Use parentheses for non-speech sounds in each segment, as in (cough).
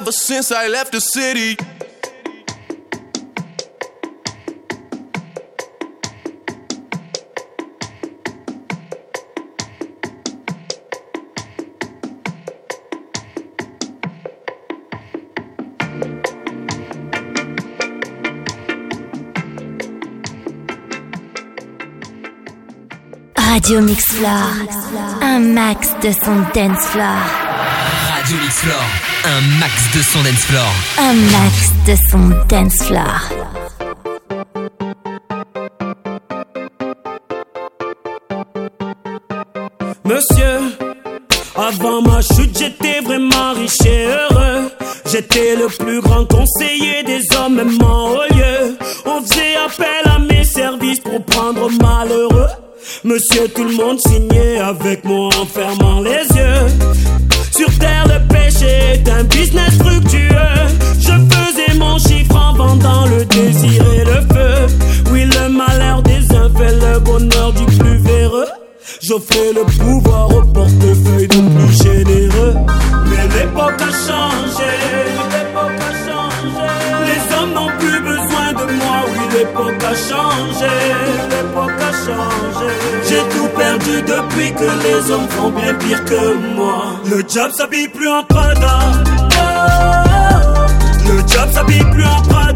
ever since I left the city. Radio Mixflar, un max de son dance floor. Un max de son dance floor. Un max de son dance floor. les hommes font bien pire que moi. Le diable s'habille plus en Prada. Le diable s'habille plus en Prada.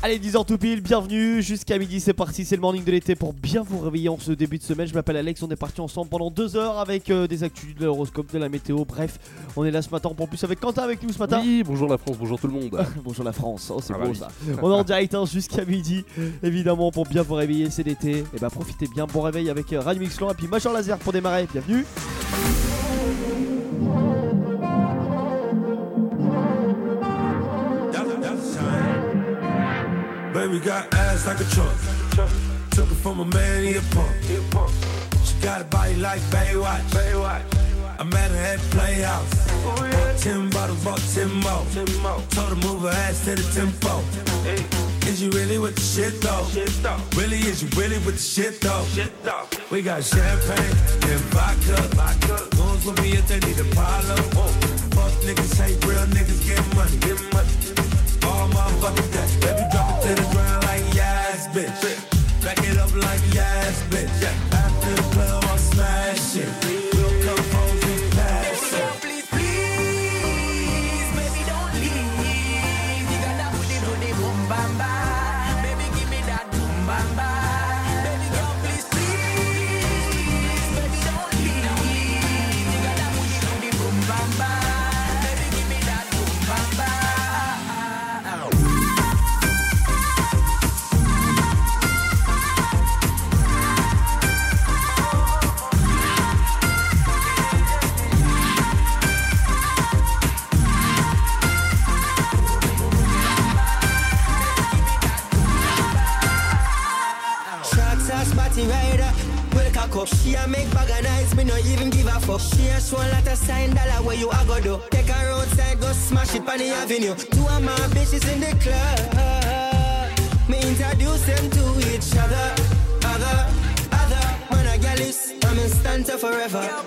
Allez, 10h tout pile, bienvenue jusqu'à midi, c'est parti, c'est le morning de l'été pour bien vous réveiller en ce début de semaine. Je m'appelle Alex, on est parti ensemble pendant 2 heures avec euh, des actus de l'horoscope, de la météo, bref, on est là ce matin, pour plus avec Quentin avec nous ce matin. Oui, bonjour la France, bonjour tout le monde. (laughs) bonjour la France, oh, c'est ah beau bah ça. on est en direct hein, jusqu'à midi, évidemment, pour bien vous réveiller, c'est l'été. Et bah profitez bien, bon réveil avec euh, Radio Mixlan et puis Major Laser pour démarrer, bienvenue. Baby got ass like a truck. Took it from a man, he a punk. She got a body like Baywatch. I met her at Playhouse. Bought ten bottles, bought ten more. Told her move her ass to the tempo. Is you really with the shit though? Really, is you really with the shit though? We got champagne and vodka. Goons with me if they need a Apollo. Fuck niggas, hate real niggas, get money. All motherfucking day. Baby, drop bitch. Back it up like Well, up. She a make bag of nights, me no even give a fuck. She a show a lot of sign dollar where you a go do. Take her outside, go smash it on the avenue. Two of my bitches in the club. Me introduce them to each other. Other, other. Man, a gal is, I'm in stanza forever. Girl,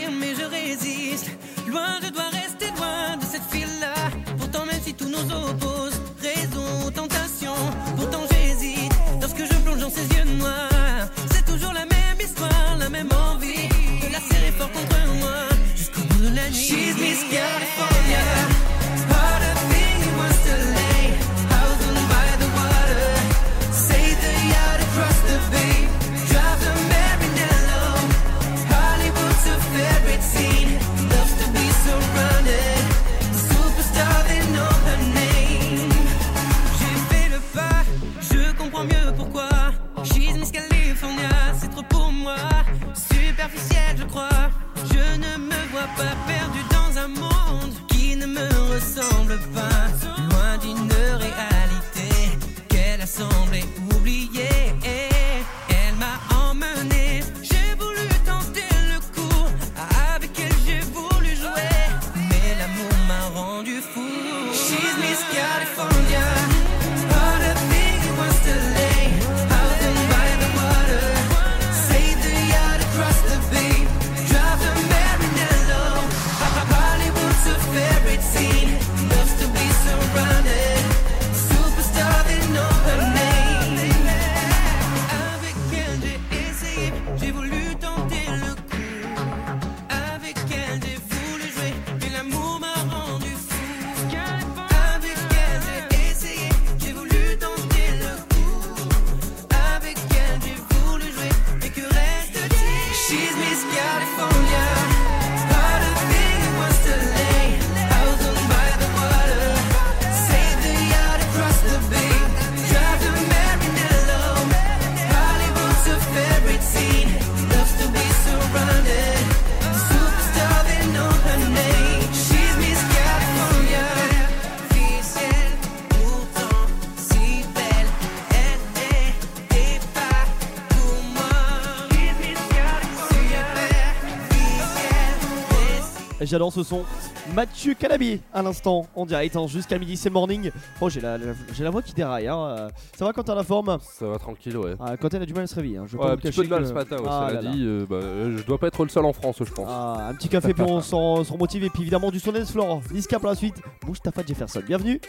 mais je résiste. Loin, je dois J'adore ce son. Mathieu Calabi à l'instant en direct hein, jusqu'à midi c'est morning. Oh j'ai la, la- j'ai la voix qui déraille. hein, euh. Ça va quand t'as la forme? Ça va tranquille, ouais. Ah, Quand elle a du mal à se réveiller. hein, je Ouais, un petit peu de mal que- ce matin, ouais, Ah cela là là. dit. euh, bah, euh, je dois pas être le seul en France, je pense. Ah, un petit café puis (laughs) on s'en et puis évidemment du son floor. Niska pour la suite. Mustafa Jefferson. Bienvenue.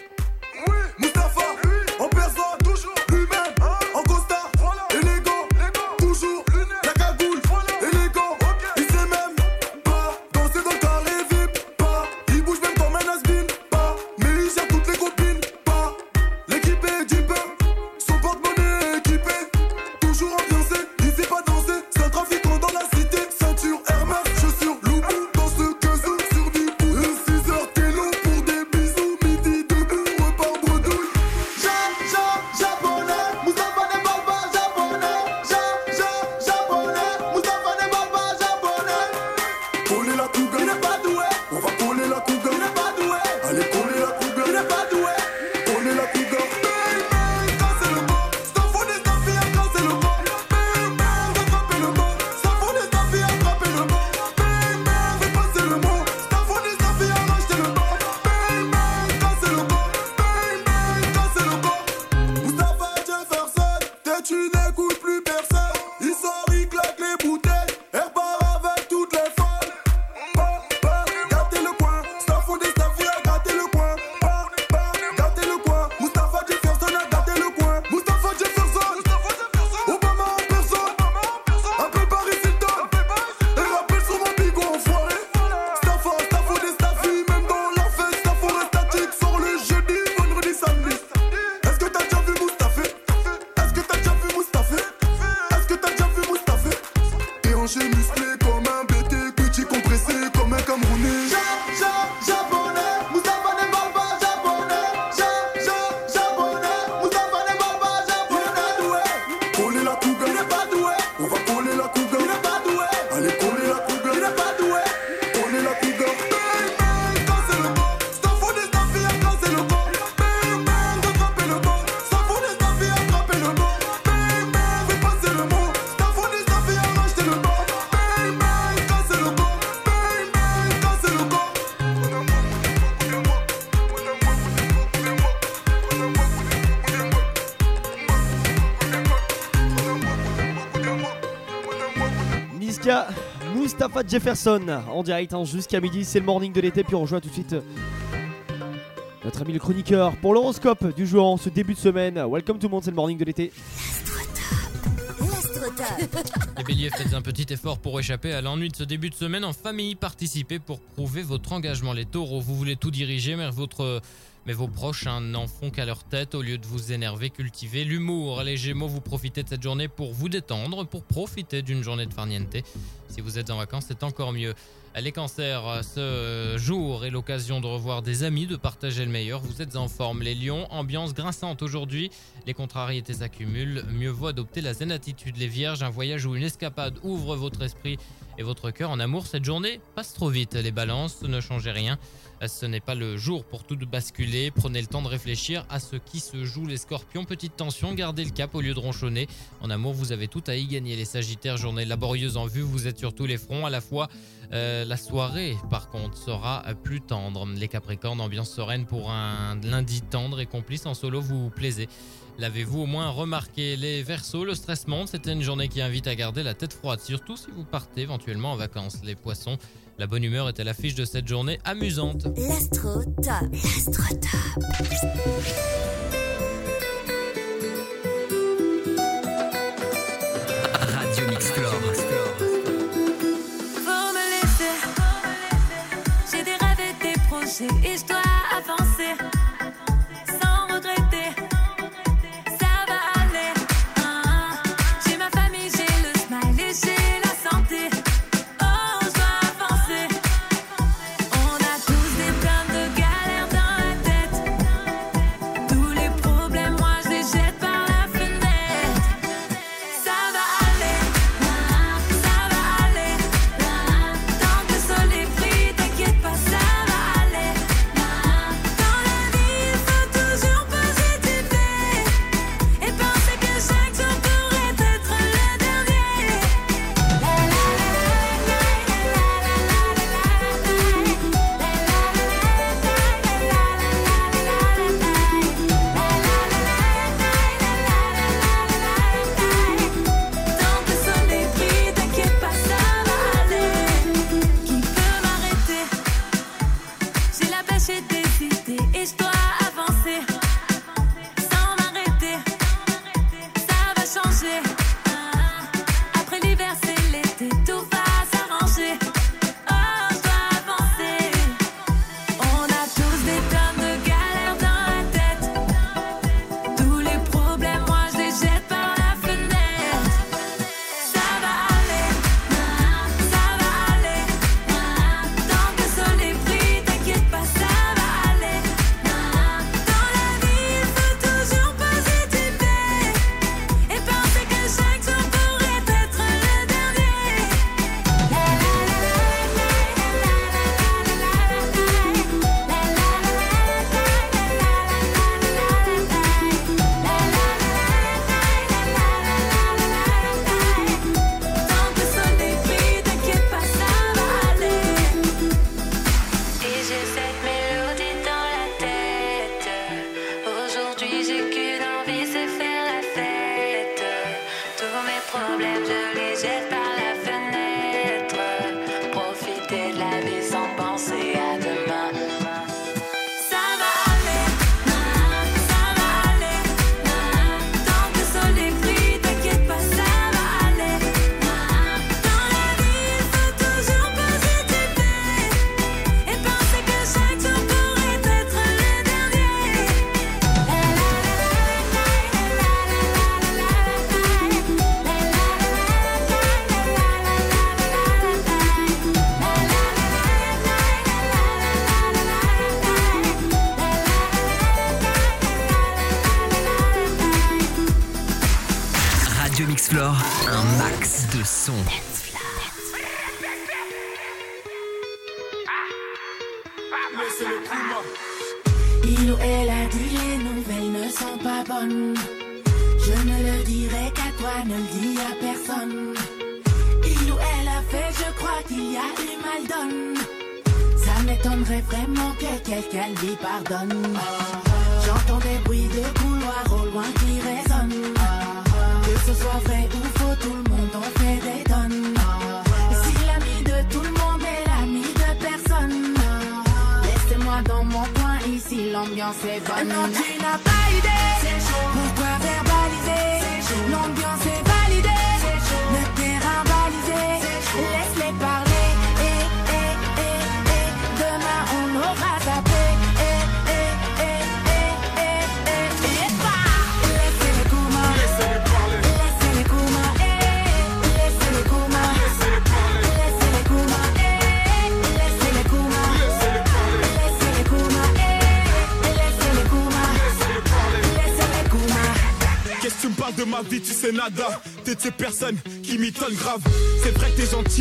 Jefferson en direct hein, jusqu'à midi. C'est le morning de l'été. Puis on rejoint tout de suite euh, notre ami le chroniqueur pour l'horoscope du jour en ce début de semaine. Welcome tout le monde, c'est le morning de l'été. Les béliers, faites un petit effort pour échapper à l'ennui de ce début de semaine en famille. Participez pour prouver votre engagement. Les taureaux, vous voulez tout diriger, mais, votre, mais vos proches n'en font qu'à leur tête. Au lieu de vous énerver, cultivez l'humour. Les gémeaux, vous profitez de cette journée pour vous détendre, pour profiter d'une journée de farniente. Si vous êtes en vacances, c'est encore mieux. Les cancers, ce jour est l'occasion de revoir des amis, de partager le meilleur. Vous êtes en forme. Les lions, ambiance grinçante aujourd'hui. Les contrariétés s'accumulent. Mieux vaut adopter la zen attitude. Les vierges, un voyage ou une escapade ouvre votre esprit et votre cœur en amour. Cette journée passe trop vite. Les balances, ne changez rien. Ce n'est pas le jour pour tout basculer. Prenez le temps de réfléchir à ce qui se joue. Les scorpions, petite tension, gardez le cap au lieu de ronchonner. En amour, vous avez tout à y gagner. Les sagittaires, journée laborieuse en vue. Vous êtes sur tous les fronts à la fois. Euh, la soirée, par contre, sera plus tendre. Les Capricornes, ambiance sereine pour un lundi tendre et complice en solo, vous plaisez. L'avez-vous au moins remarqué? Les Verseaux, le stress monte. C'était une journée qui invite à garder la tête froide, surtout si vous partez éventuellement en vacances. Les Poissons, la bonne humeur est à l'affiche de cette journée amusante. L'astro top. Et des projets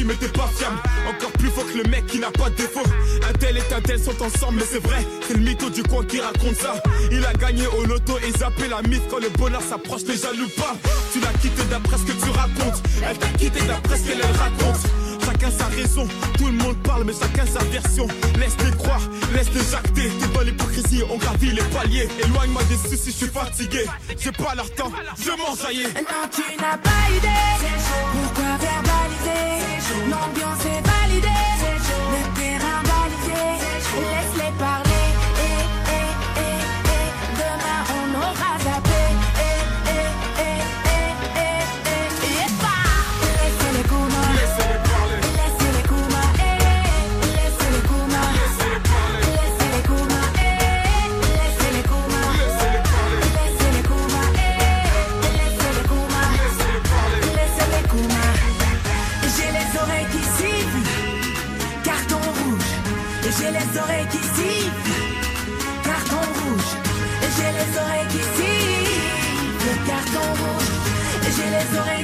mais t'es pas fiable. Encore plus faux que le mec qui n'a pas de défaut. Un tel et un tel sont ensemble mais c'est vrai C'est le mytho du coin qui raconte ça. Il a gagné au loto et zappé la mythe Quand le bonheur s'approche les jaloux pas. Tu l'as quitté d'après ce que tu racontes. Elle t'a quitté d'après ce qu'elle elle raconte. Chacun sa raison, tout le monde parle mais chacun sa version. Laisse-les croire, laisse-les jacter. T'es dans l'hypocrisie, on gravit les paliers. Éloigne-moi des soucis, je suis fatigué. J'ai pas leur temps, je m'enjailler Non, tu n'as pas idée. Pourquoi verbaliser L'ambiance est validée. Les oreilles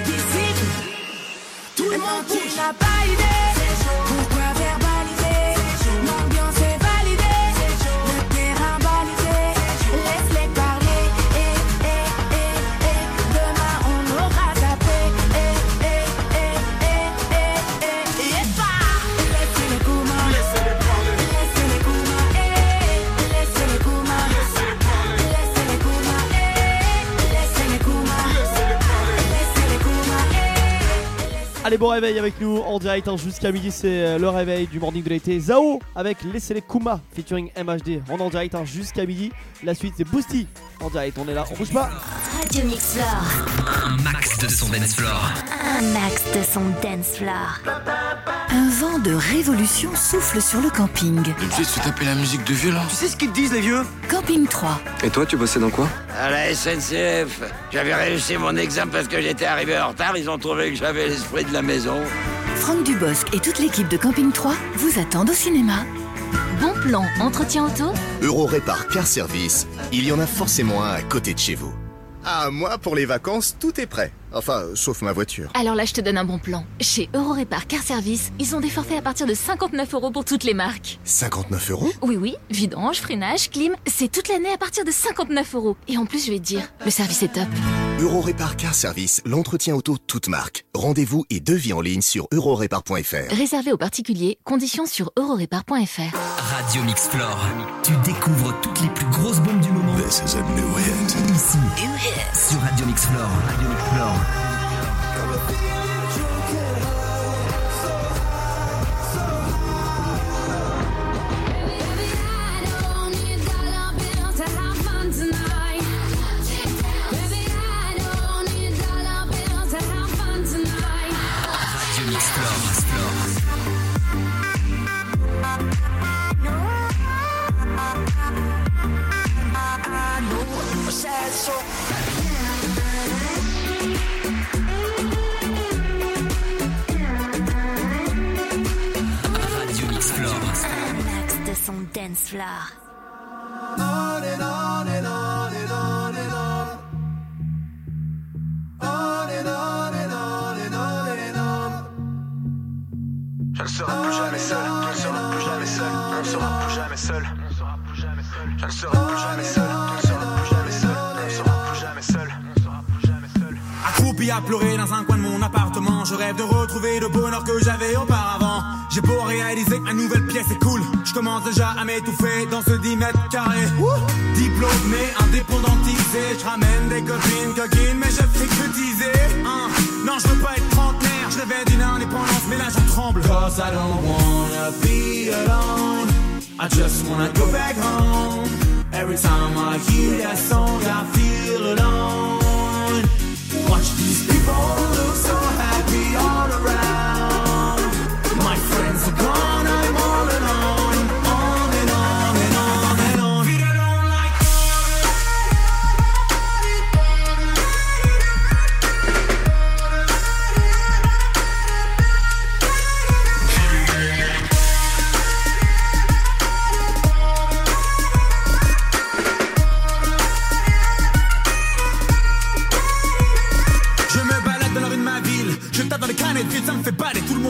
Allez, bon réveil avec nous en direct hein, jusqu'à midi. C'est euh, le réveil du morning de l'été. Zao avec Laissez-les Kuma featuring MHD. On est en direct hein, jusqu'à midi. La suite, c'est Boosty en direct. On est là, on bouge pas. Radio Mixflore, Un max de son dance floor. un max de son dance floor. Un vent de révolution souffle sur le camping. Tu sais, tu taper la musique de violon. Tu sais ce qu'ils te disent les vieux? Camping 3. Et toi, tu bossais dans quoi? À la SNCF, j'avais réussi mon examen parce que j'étais arrivé en retard. Ils ont trouvé que j'avais l'esprit de la maison. Franck Dubosc et toute l'équipe de Camping 3 vous attendent au cinéma. Bon plan, entretien auto? Euro Répar Car Service, il y en a forcément un à côté de chez vous. Ah, moi, pour les vacances, tout est prêt. Enfin, sauf ma voiture. Alors là, je te donne un bon plan. Chez Eurorépar Car Service, ils ont des forfaits à partir de 59 euros pour toutes les marques. 59 euros? Oui, oui, vidange, freinage, clim, c'est toute l'année à partir de 59 euros. Et en plus, je vais te dire, le service est top. Euro Répar Car Service, l'entretien auto toute marque. Rendez-vous et devis en ligne sur eurorépar.fr. Réservé aux particuliers, conditions sur eurorépar.fr. Radio Mixflore. Tu découvres toutes les plus grosses bombes du moment. This is a new hit. Ici, sur Radio Mixflore. Radio Mixflore. Mix dance floor. On and on and on and on and on. On and on and on and on and on. Je ne serai plus jamais seul, je ne serai plus jamais seul, on ne sera plus jamais seul. Je ne serai plus jamais seul, je ne serai plus jamais seul, ne plus jamais seul. Accroupi à pleurer dans un coin de mon appartement, je rêve de retrouver le bonheur que j'avais auparavant. J'ai beau réaliser que ma nouvelle pièce est cool, je commence déjà à m'étouffer dans ce 10 mètres carrés. Diplômé, indépendantisé, je ramène des copines, coquines, mais je fais que teaser. Hein. Non, je veux pas être trentenaire, je rêvais d'une indépendance, mais là je tremble. Cause I don't wanna be alone, I just wanna go back home. Every time I hear that song, I feel alone. Watch these people look so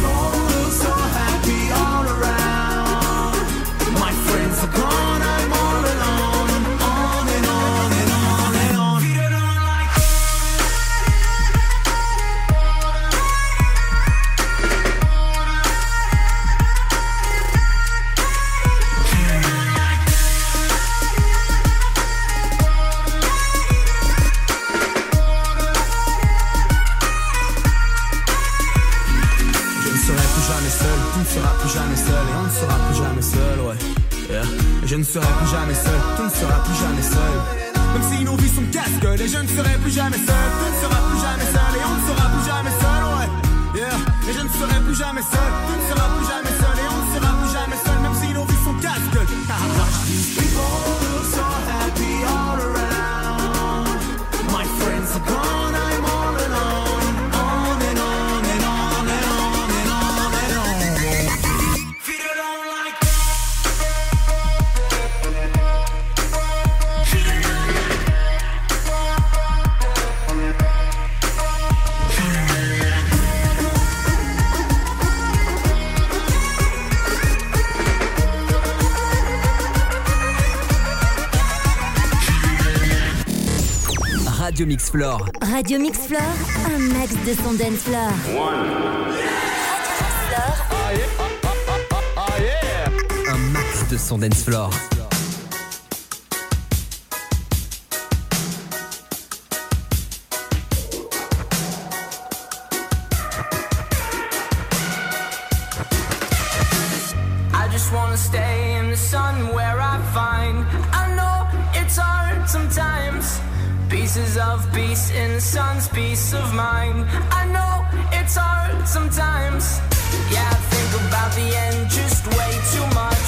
these ne serai plus jamais seul, tu ne seras plus jamais seul. Même si nos vies sont casque, et je ne serai plus jamais seul, tu ne seras plus jamais seul et on ne sera plus jamais seul, ouais. Yeah. Et je ne serai plus jamais seul, tu ne seras plus Radio Mix Floor. Radio Mix Floor, un max de son dance floor. Un max de son dance floor. Of peace in the sun's peace of mind. I know it's hard sometimes. Yeah, I think about the end just way too much.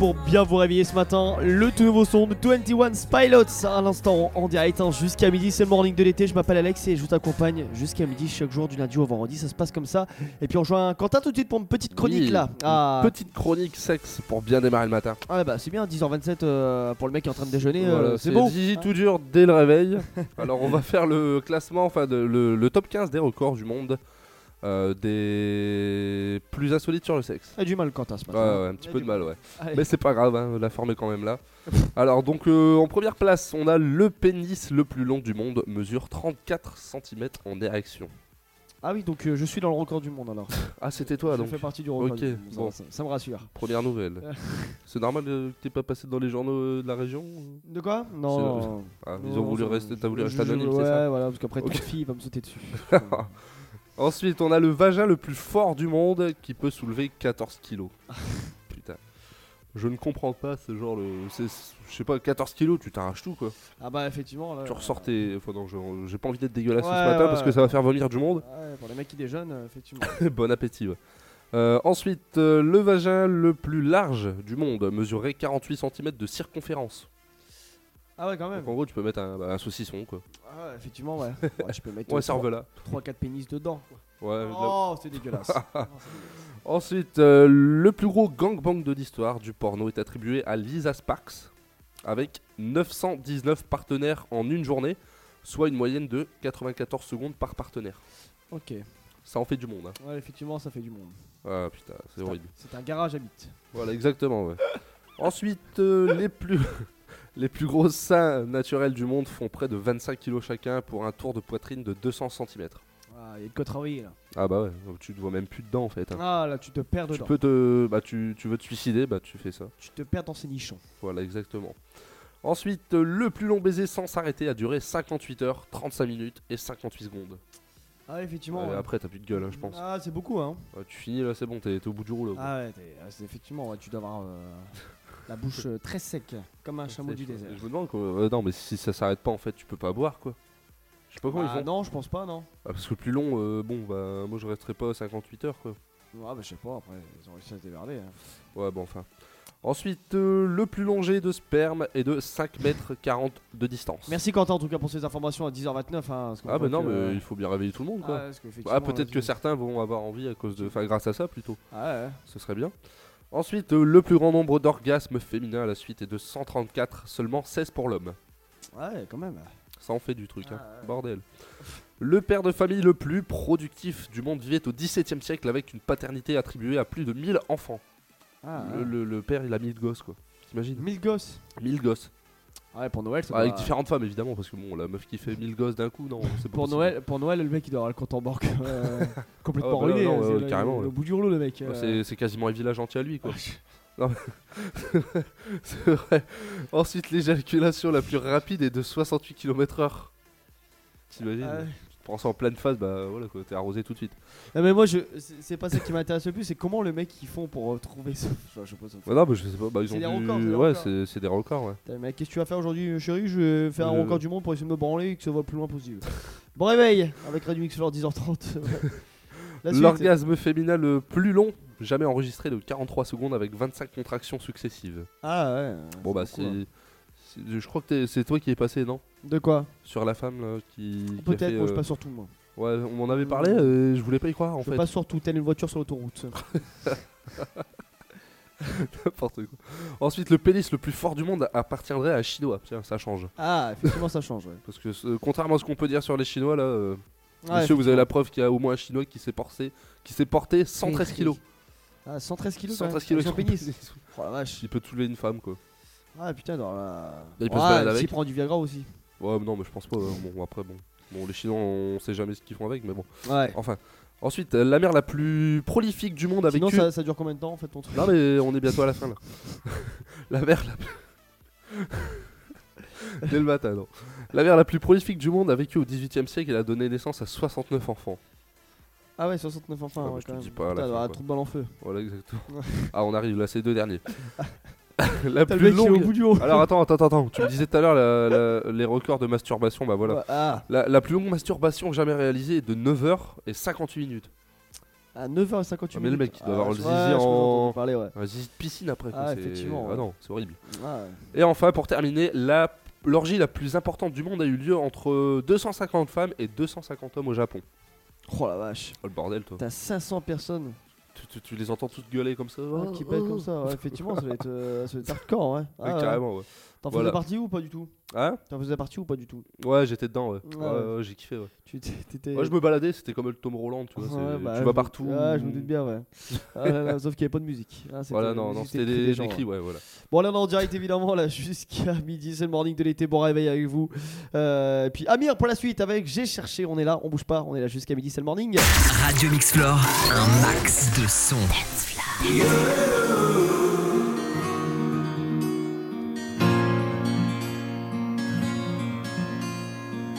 pour bien vous réveiller ce matin, le tout nouveau son de 21 Pilots à l'instant en direct hein, jusqu'à midi. C'est le morning de l'été. Je m'appelle Alex et je vous accompagne jusqu'à midi chaque jour du lundi au vendredi. Ça se passe comme ça. Et puis on rejoint Quentin tout de suite pour une petite chronique Oui, là. une Ah, Petite chronique sexe pour bien démarrer le matin. ah bah c'est bien, 10h27 euh, pour le mec qui est en train de déjeuner. euh, c'est beau. Zizi tout dur dès le réveil. (laughs) Alors on va faire le classement, enfin de- le, le top 15 des records du monde euh, des plus insolites sur le sexe. A du mal Quentin ce Ouais, matin. ouais, un petit A peu de mal, ouais. Allez. Mais c'est pas grave, hein, la forme est quand même là. (laughs) Alors donc euh, en première place, on a le pénis le plus long du monde, mesure 34 cm en érection. Ah oui, donc euh, je suis dans le record du monde alors. Ah c'était toi Je donc. fais partie du record Ok, du monde, ça- bon. ça- ça me rassure. Première nouvelle. (laughs) c'est normal que t'aies pas passé dans les journaux de la région De quoi? Non. Ah, ils Non, ont voulu rester, t'as voulu je- rester je- anonyme, Ouais, c'est ça? voilà, parce qu'après Ok. toute fille va me sauter dessus. (laughs) Ensuite, on a le vagin le plus fort du monde qui peut soulever 14 kilos. (laughs) Putain. Je ne comprends pas ce genre de. Je sais pas, 14 kilos, tu t'arraches tout quoi. Ah bah effectivement là. Tu ressors tes. Enfin, non, je- j'ai pas envie d'être dégueulasse Ouais, ce matin ouais, parce que ouais. ça va faire vomir du monde. Ouais, pour les mecs qui déjeunent, euh, effectivement. (laughs) bon appétit, ouais. Euh, ensuite, euh, le vagin le plus large du monde mesurait 48 cm de circonférence. Ah ouais, quand même. Donc en gros, tu peux mettre un, bah, un saucisson quoi. Ah ouais, effectivement, ouais. (laughs) ouais je peux mettre Ouais, cervelas. 3-4 pénis dedans. quoi. Ouais, Oh, là- (laughs) c'est dégueulasse. Ensuite, euh, le plus gros gangbang de l'histoire du porno est attribué à Lisa Sparks avec 919 partenaires en une journée, soit une moyenne de 94 secondes par partenaire. Ok. Ça en fait du monde. Hein. Ouais, effectivement, ça fait du monde. Ah putain, c'est horrible. C'est un garage à bite. Voilà, exactement. ouais. (laughs) Ensuite, euh, les plus les plus gros seins naturels du monde font près de 25 kilos chacun pour un tour de poitrine de 200 cm. Ah, il y a de quoi travailler là. Ah bah ouais, tu te vois même plus dedans en fait. hein. Ah là, tu te perds Tu dedans. peux te, bah tu, tu veux te suicider, bah tu fais ça. Tu te perds dans ces nichons. Voilà, exactement. Ensuite, euh, le plus long baiser sans s'arrêter a duré 58 heures, 35 minutes et 58 secondes. Ah, effectivement. Ouais, ouais. Après, t'as plus de gueule, hein, je pense. Ah, c'est beaucoup, hein. Ouais, tu finis là, c'est bon, t'es t'es au bout du rouleau. quoi. Ah ouais, t'es- ah, c'est effectivement, ouais, tu dois avoir euh, la bouche euh, très sec, comme un chameau du désert. Je me demande quoi. euh, non, mais si ça s'arrête pas, en fait, tu peux pas boire quoi. Je sais pas comment Ah ils font. non, je pense pas, non. Ah, parce que le plus long, euh, bon, bah, moi je resterai pas 58 heures quoi. Ah bah je sais pas, après, ils ont réussi à se démerder. hein. Ouais, bon, enfin. Ensuite, euh, le plus long jet de sperme est de 5 mètres 40 de distance. Merci Quentin en tout cas pour ces informations à 10h29. Hein, parce qu'on Ah bah non, que- mais il faut bien réveiller tout le monde quoi. ouais, parce qu'effectivement, Ah, peut-être que vas-y. certains vont avoir envie à cause de, enfin grâce à ça plutôt. Ah ouais. Ce serait bien. Ensuite, euh, le plus grand nombre d'orgasmes féminins à la suite est de 134, seulement 16 pour l'homme. Ouais, quand même. Ça en fait du truc, hein. Ah, ouais. bordel. Le père de famille le plus productif du monde vivait au XVIIe siècle avec une paternité attribuée à plus de 1000 enfants. Ah, le, ouais. le- le père, il a 1000 gosses quoi. T'imagines? 1000 gosses? 1000 gosses. Ouais, pour Noël, c'est Avec pas- différentes femmes évidemment, parce que bon, la meuf qui fait 1000 gosses d'un coup, non, c'est pas Pour possible. Noël, pour Noël, le mec il doit avoir le compte en banque (laughs) euh, complètement Ah bah ruiné. non, ouais, carrément, ouais. bout du rouleau, le mec. Euh. c'est- C'est quasiment un village entier à lui quoi. (laughs) Non, mais- (laughs) c'est vrai. Ensuite, l'éjaculation la plus rapide est de 68 km/h. T'imagines Ah prends ça en pleine phase, bah voilà quoi, t'es arrosé tout de suite. Non, mais moi, je, c'est pas ça qui m'intéresse le plus, c'est comment le mec ils font pour euh, trouver ça. (laughs) Je, je sais pas, ça non, bah je sais pas, bah ils C'est ont des records, des Ouais, records. c'est c'est des records, ouais. Putain, mec, qu'est-ce que tu vas faire aujourd'hui, chérie? Je vais faire un Euh. record du monde pour essayer de me branler et que ça va le plus loin possible. bon réveil avec Radio Mix Floor 10h30. La suite. L'orgasme féminin le plus long jamais enregistré de 43 secondes avec 25 contractions successives. Ah ouais. Bon bah beaucoup, c'est. Je crois que c'est toi qui es passé, non? De quoi? Sur la femme là, qui. Peut-être, moi je euh, passe sur tout, moi. Ouais, on m'en avait parlé, euh, je voulais pas y croire en Je fait. passe sur tout, telle une voiture sur l'autoroute. (laughs) N'importe quoi. Ensuite, le pénis le plus fort du monde appartiendrait à un chinois. Tiens, ça change. Ah, effectivement, ça change, ouais. (laughs) Parce que euh, contrairement à ce qu'on peut dire sur les chinois, là, euh, Ouais, monsieur, vous avez la preuve qu'il y a au moins un chinois qui s'est porté, qui s'est porté 113 Très, kilos. Ah, 113 kilos quand 113 même, kilos son avec pénis. Oh la vache. Il peut soulever une femme, quoi. Ah putain, dans la. Il peut se Ouais, balader s'il avec. prend du Viagra aussi. Ouais, mais non, mais je pense pas. hein. Bon, après, bon. Bon, les Chinois, on sait jamais ce qu'ils font avec, mais bon. Ouais. Enfin. Ensuite, euh, la mer la plus prolifique du monde avec Sinon, ça, ça dure combien de temps en fait ton truc Non, mais on est bientôt à la fin là. (laughs) la mer la plus. (laughs) Dès le matin, non. La mer la plus prolifique du monde a vécu au 18 e siècle et a donné naissance à 69 enfants. Ah ouais, 69 enfants, Ah, ouais, je te quand dis même. pas à la Putain, fin, quoi. trop de balles en feu. Voilà, exactement. (laughs) ah, on arrive là, c'est les deux derniers. (laughs) la T'as le plus mec qui est au longue. bout du monde. Alors attends, attends, attends. Tu me (laughs) disais tout à l'heure la- la- les records de masturbation. Bah voilà. Ah. La, la plus longue masturbation jamais réalisée est de 9h et 58 minutes. À 9h58 Ah, mais le mec, il doit avoir le zizi en. entendu parler, ouais. Un zizi de piscine après. quoi, Ah, c'est- effectivement, Ah ouais. non, c'est horrible. Et enfin, pour terminer, la l'orgie la plus importante du monde a eu lieu entre 250 femmes et 250 hommes au Japon. Oh la vache. Oh le bordel, toi. T'as 500 personnes Tu, tu- les entends toutes gueuler comme ça ouais, qui pètent comme ça. Ouais, effectivement, ça va être, euh, ça va être hardcore, ouais. (laughs) Ouais, carrément, ouais. T'en Voilà. faisais partie ou pas du tout? Hein? T'en faisais partie ou pas du tout? Ouais, j'étais dedans, ouais. Ouais, Ouais, ouais. ouais, j'ai kiffé, ouais. Tu t'étais- Ouais, je me baladais, c'était comme le Tom Roland, tu vois. Bah, tu je vas partout. Ah, je me doute bien, ouais. (laughs) Ah là là, sauf qu'il n'y avait pas de musique. Ah, c'était- Voilà, non, non, c'était des, gens, des cris, ouais, voilà. Bon, là, on est en direct évidemment, là, (laughs) jusqu'à midi. C'est le morning de l'été. Bon réveil avec vous. Euh, et puis Amir pour la suite avec J'ai cherché. On est là, on bouge pas. On est là jusqu'à midi. C'est le morning. Radio Mixflore, un max de son.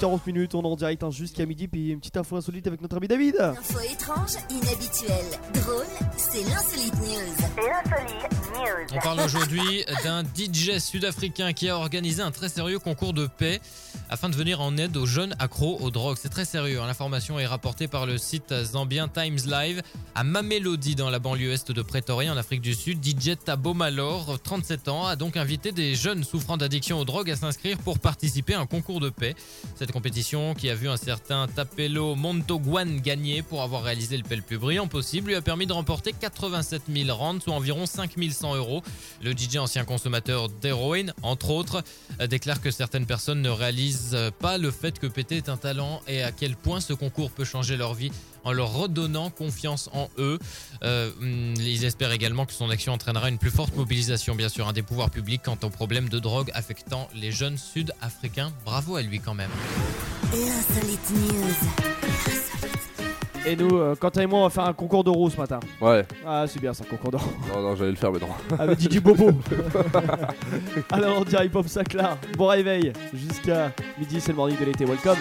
40 minutes, on est en direct hein, jusqu'à midi, puis une petite info insolite avec notre ami David. Info étrange, inhabituelle, drôle, c'est l'insolite news. L'insolite news. On parle aujourd'hui d'un DJ sud-africain qui a organisé un très sérieux concours de paix afin de venir en aide aux jeunes accros aux drogues. C'est très sérieux. hein. L'information est rapportée par le site zambien Times Live à Mamelodi dans la banlieue est de Pretoria en Afrique du Sud. DJ Tabo Malor, 37 ans, a donc invité des jeunes souffrant d'addiction aux drogues à s'inscrire pour participer à un concours de paix. Cette compétition qui a vu un certain Tapelo Montogwan gagner pour avoir réalisé le paix le plus brillant possible lui a permis de remporter 87 000 rand, soit environ 5 100 euros. Le DJ ancien consommateur d'héroïne, entre autres, euh, déclare que certaines personnes ne réalisent euh, pas le fait que péter est un talent et à quel point ce concours peut changer leur vie en leur redonnant confiance en eux. Euh, hum, ils espèrent également que son action entraînera une plus forte mobilisation, bien sûr, hein, des pouvoirs publics quant aux problèmes de drogue affectant les jeunes sud-africains. Bravo à lui quand même. Et nous, euh, Quentin et moi, on va faire un concours d'euros ce matin. Ouais. Ah, c'est bien ça, concours d'euros. Non, non, j'allais le faire, mais non. Avec Didi Bobo. (laughs) Alors, on dirait Hip Hop Saclar. Bon réveil. Jusqu'à midi, c'est le morning de l'été. Welcome.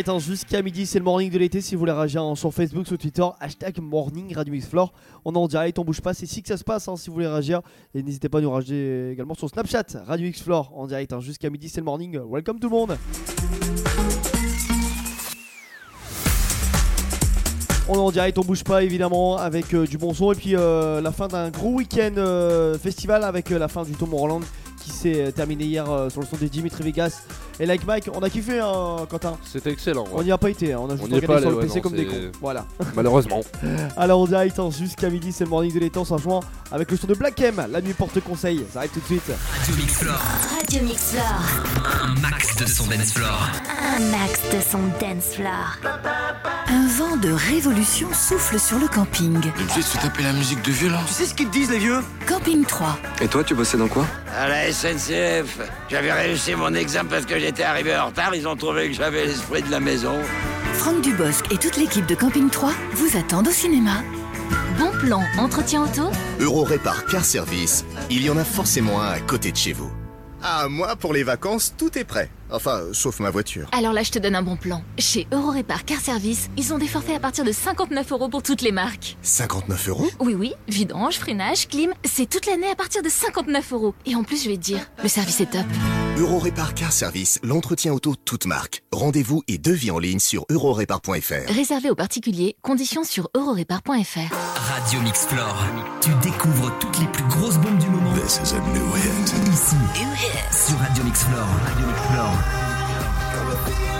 Direct hein, jusqu'à midi, c'est le morning de l'été. Si vous voulez réagir hein, sur Facebook, sur Twitter, hashtag morning Radio. On est en direct, on bouge pas, c'est ici que ça se passe hein, si vous voulez réagir. Et n'hésitez pas à nous réagir également sur Snapchat, Radio Floor en direct jusqu'à midi, c'est le morning. Welcome tout le monde. On est en direct, on bouge pas évidemment avec euh, du bon son et puis euh, la fin d'un gros week-end euh, festival avec la fin du Tomorrowland qui s'est terminé hier sur le son de Dimitri Vegas et Like Mike. On a kiffé hein, Quentin. C'était excellent. On n'y a pas été, hein, on a juste est regardé pas sur allé, le ouais, PC non, comme des cons. Voilà. (laughs) Malheureusement. Alors on direct hein, jusqu'à midi, c'est le morning de l'été, on s'en rejoint avec le son de Black M, la nuit porte conseil. Ça arrive tout de suite. Radio Mix Floor. Radio Mix Floor. Un max de son dance floor. Un max de son dance floor. Un vent de révolution souffle sur le camping. Une fille se taper la musique de vieux là Tu sais ce qu'ils disent les vieux? Camping 3. Et toi, tu bossais dans quoi? À la SNCF, j'avais réussi mon examen parce que j'étais arrivé en retard. Ils ont trouvé que j'avais l'esprit de la maison. Franck Dubosc et toute l'équipe de Camping 3 vous attendent au cinéma. Bon plan, entretien auto? Euro Répar Car Service, il y en a forcément un à côté de chez vous. Ah, moi, pour les vacances, tout est prêt. Enfin, sauf ma voiture. Alors là, je te donne un bon plan. Chez Eurorépar Car Service, ils ont des forfaits à partir de 59 euros pour toutes les marques. 59 euros? Oui, oui, vidange, freinage, clim, c'est toute l'année à partir de 59 euros. Et en plus, je vais te dire, le service est top. Euro Répar Car Service, l'entretien auto toute marque. Rendez-vous et devis en ligne sur eurorépar.fr. Réservé aux particuliers, conditions sur eurorépar.fr. Radio Mix Floor. Tu découvres toutes les plus grosses bombes du moment. This is a new hit. Ici, sur Radio Mix Floor. Radio Mix Floor.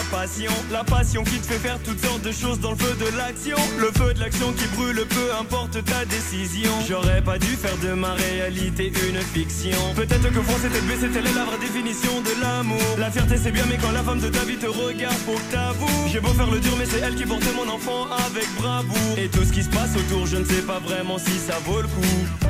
la passion, la passion qui te fait faire toutes sortes de choses dans le feu de l'action. Le feu de l'action qui brûle, peu importe ta décision. J'aurais pas dû faire de ma réalité une fiction. Peut-être que France était baissé, telle est la vraie définition de l'amour. La fierté c'est bien, mais quand la femme de ta vie te regarde, pour que. J'ai beau faire le dur, mais c'est elle qui portait mon enfant avec bravoure. Et tout ce qui se passe autour, je ne sais pas vraiment si ça vaut le coup.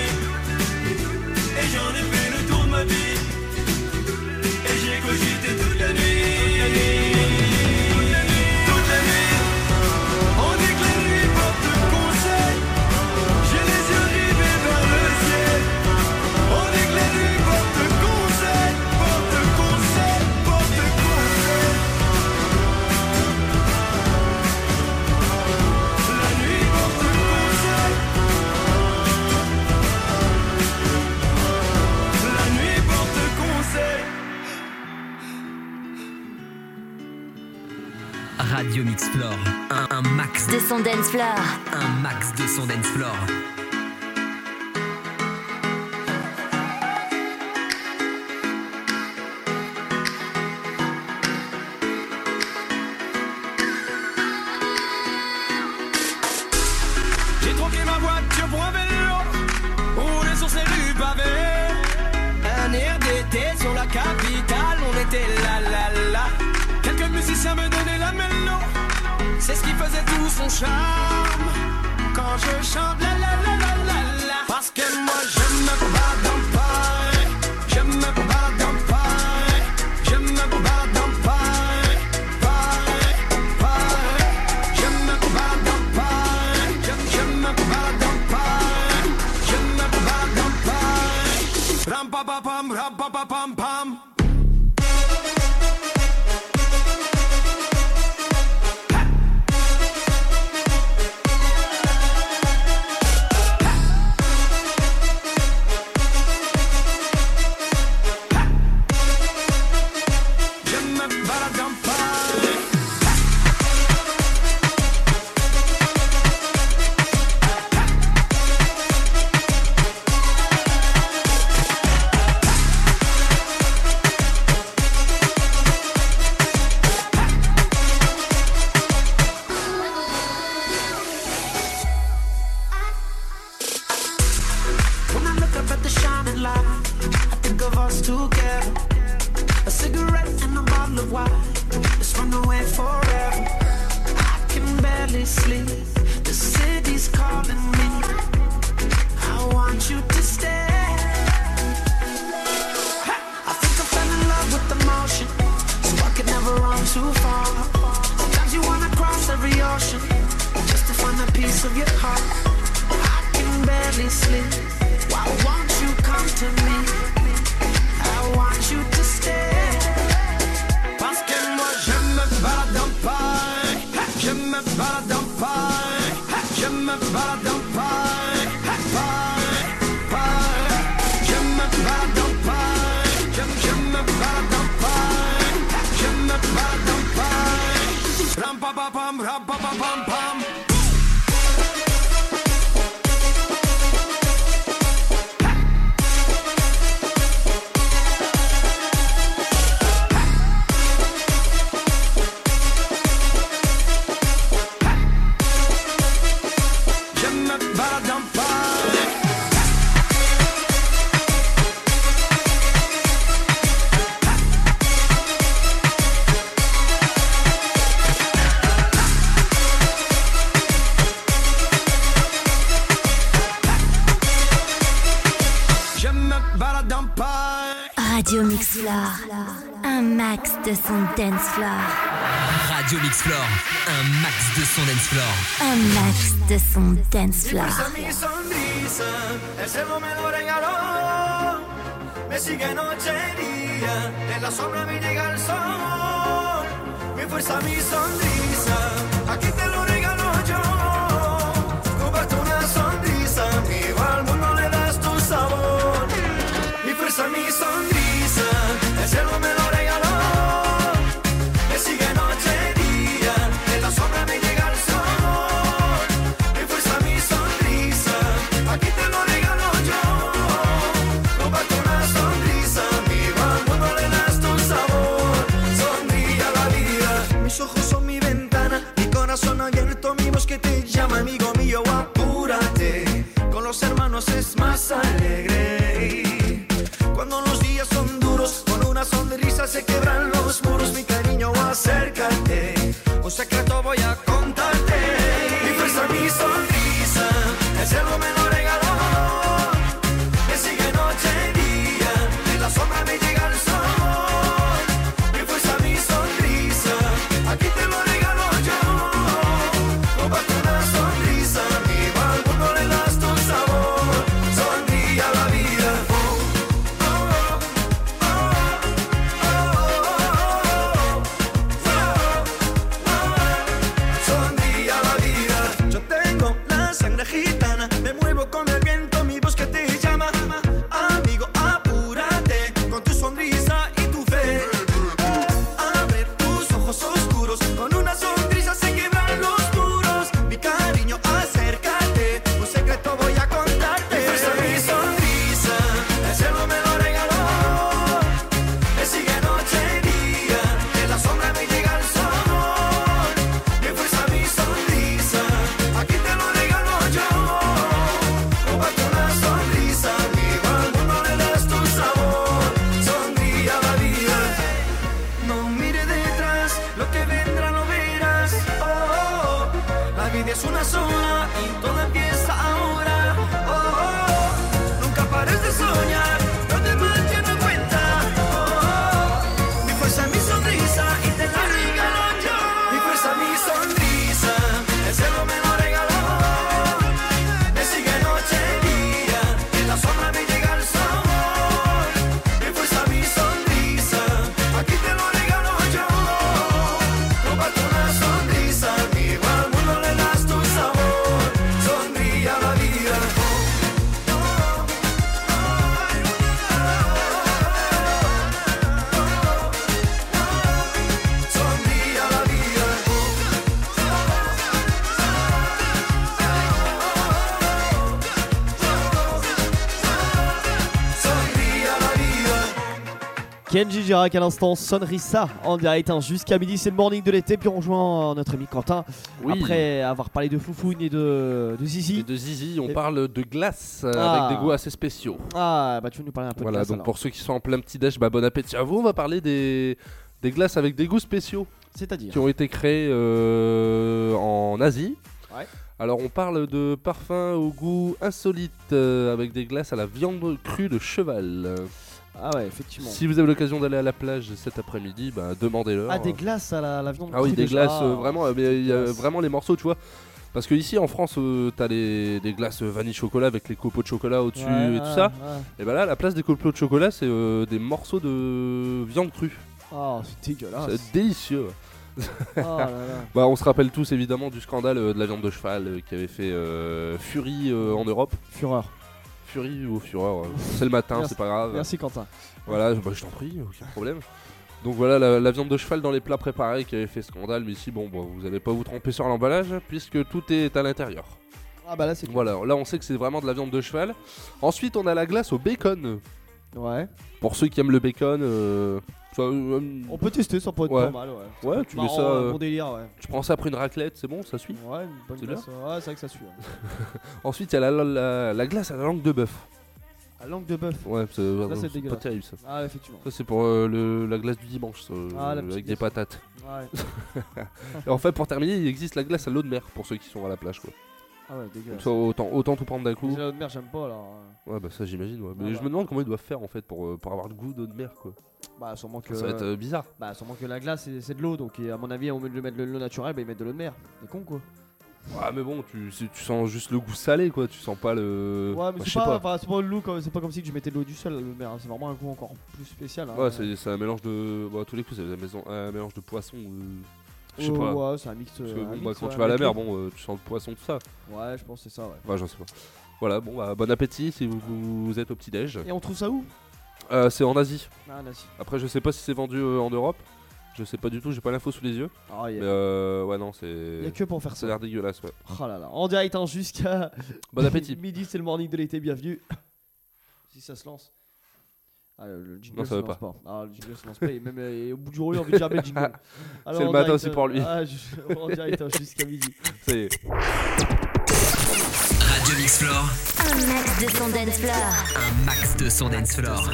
floor. Un, un max de son dance floor. Un max de son dance floor. Floor. Un max de son dance floor. Questa mi sonrisa, el cielo me lo regaló. Me sigue noche y día, en la sombra me llega el sol. Mi fuerza, mi sonrisa, aquí te lo regalo yo. Comparte una sonrisa, viva al mundo le das tu sabor. Mi fuerza, mi sonrisa, sé Kenji Girac à l'instant, Sonrisa en direct hein, jusqu'à midi, c'est le morning de l'été. Puis on rejoint notre ami Quentin Oui. après avoir parlé de Foufoune et de, de Zizi. Et de Zizi, on Et- parle de glace euh, Ah. avec des goûts assez spéciaux. Ah, bah tu veux nous parler un peu Voilà, de glace, donc alors. pour ceux qui sont en plein petit déj, bah, bon appétit à vous. On va parler des, des glaces avec des goûts spéciaux. C'est-à-dire Qui ont été créés euh, en Asie. Ouais. Alors on parle de parfums au goût insolite euh, avec des glaces à la viande crue de cheval. Ah ouais, effectivement. Si vous avez l'occasion d'aller à la plage cet après-midi, bah, demandez-leur. Ah, des glaces à la, la viande Ah oui, des déjà. glaces, euh, Ah, vraiment, euh, mais il y a vraiment les morceaux, tu vois. Parce que ici en France, euh, t'as les, des glaces vanille chocolat avec les copeaux de chocolat au-dessus Ouais, et tout ouais, ça. ouais. Et bah là, à la place des copeaux de chocolat, c'est euh, des morceaux de viande crue. Oh, c'est dégueulasse. C'est délicieux. Oh là là. (laughs) bah, on se rappelle tous évidemment du scandale euh, de la viande de cheval euh, qui avait fait euh, euh, en Europe. Fureur. Fury ou Fureur, euh, c'est le matin, c'est pas grave. Merci Quentin. Voilà, bah, je t'en prie, aucun problème. Donc voilà, la, la viande de cheval dans les plats préparés qui avait fait scandale, mais ici, bon, bon vous allez pas vous tromper sur l'emballage puisque tout est à l'intérieur. Ah bah là c'est Voilà, là on sait que c'est vraiment de la viande de cheval. Ensuite, on a la glace au bacon. Ouais. Pour ceux qui aiment le bacon, euh, ça, euh, On peut tester, ça peut être Ouais. pas mal, ouais. Ouais, tu mets Marrant, ça. euh, bon délire, ouais. Tu prends ça après une raclette, c'est bon, ça suit Ouais, une bonne C'est glace. Ouais, c'est vrai que ça suit. ouais. (laughs) Ensuite, il y a la, la- la- la glace à la langue de bœuf. La langue de bœuf. Ouais, c'est Ça, c'est c'est pas dégueulasse. terrible ça. Ah, effectivement. Ça, c'est pour euh, le- la glace du dimanche, ça, Ah, la euh, petite avec des glace. patates. Ouais. (laughs) Et en fait, pour terminer, il existe la glace à l'eau de mer pour ceux qui sont à la plage, quoi. Ah ouais, dégueulasse. Autant, autant tout prendre d'un coup. Déjà, l'eau de mer, j'aime pas alors. euh, Ouais, bah ça j'imagine. Ouais. Mais Ah je bah. me demande comment ils doivent faire en fait pour, euh, pour avoir le goût d'eau de mer quoi. Bah, sûrement que. Ça va être euh, bizarre. Bah, sûrement que la glace, c'est c'est de l'eau. Donc, et à mon avis, au lieu de mettre de l'eau naturelle, bah, ils mettent de l'eau de mer. C'est con quoi. Ouais, mais bon, tu, si tu sens juste le goût salé quoi. Tu sens pas le. Ouais, mais Bah, je c'est sais pas, pas. enfin, c'est pas le look, c'est pas comme si je mettais de l'eau du sol, l'eau de mer. hein. C'est vraiment un goût encore plus spécial. hein. Ouais, c'est c'est un mélange de. Bah, à tous les coups, c'est un, maison- un mélange de poisson. euh, Je sais Oh, pas. ouais, c'est un mix, Parce que, euh, un bah, mix, quand ouais, tu vas à la mer, bon, euh, tu sens le poisson, tout ça. Ouais, je pense que c'est ça, ouais. Ouais, j'en sais pas. Voilà, bon, bah, bon appétit si vous, vous êtes au petit-déj. Et on trouve ça où? Euh, C'est en Asie. Ah, en Asie. Après, je sais pas si c'est vendu euh, en Europe. Je sais pas du tout, j'ai pas l'info sous les yeux. Ah, y a- Mais euh, ouais, non, c'est. Y a que pour faire Ça a l'air dégueulasse, ouais. Oh là là, en direct hein, jusqu'à Bon appétit. (laughs) midi, c'est le morning de l'été, bienvenue. (laughs) si ça se lance. Ah, le jingle Non, ça se veut lance pas. Ah, le jingle se lance pas. Et même euh, et au bout du rouleau, on de gerber le jingle. (laughs) C'est le matin aussi pour lui. Ah, je- en direct hein, jusqu'à midi. Ça y est. Radio Mix Floor, Un max de son dance floor. un max de son dance floor.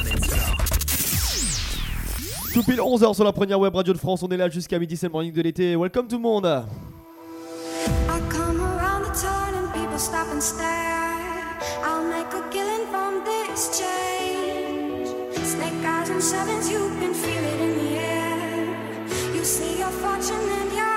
Tout pile 11h sur la première web radio de France. On est là jusqu'à midi, c'est le morning de l'été. Welcome tout le monde. I come around the turn and people stop and stare. I'll make a killing from this change. Snake eyes and sevens, you can feel it in the air. You see your fortune and your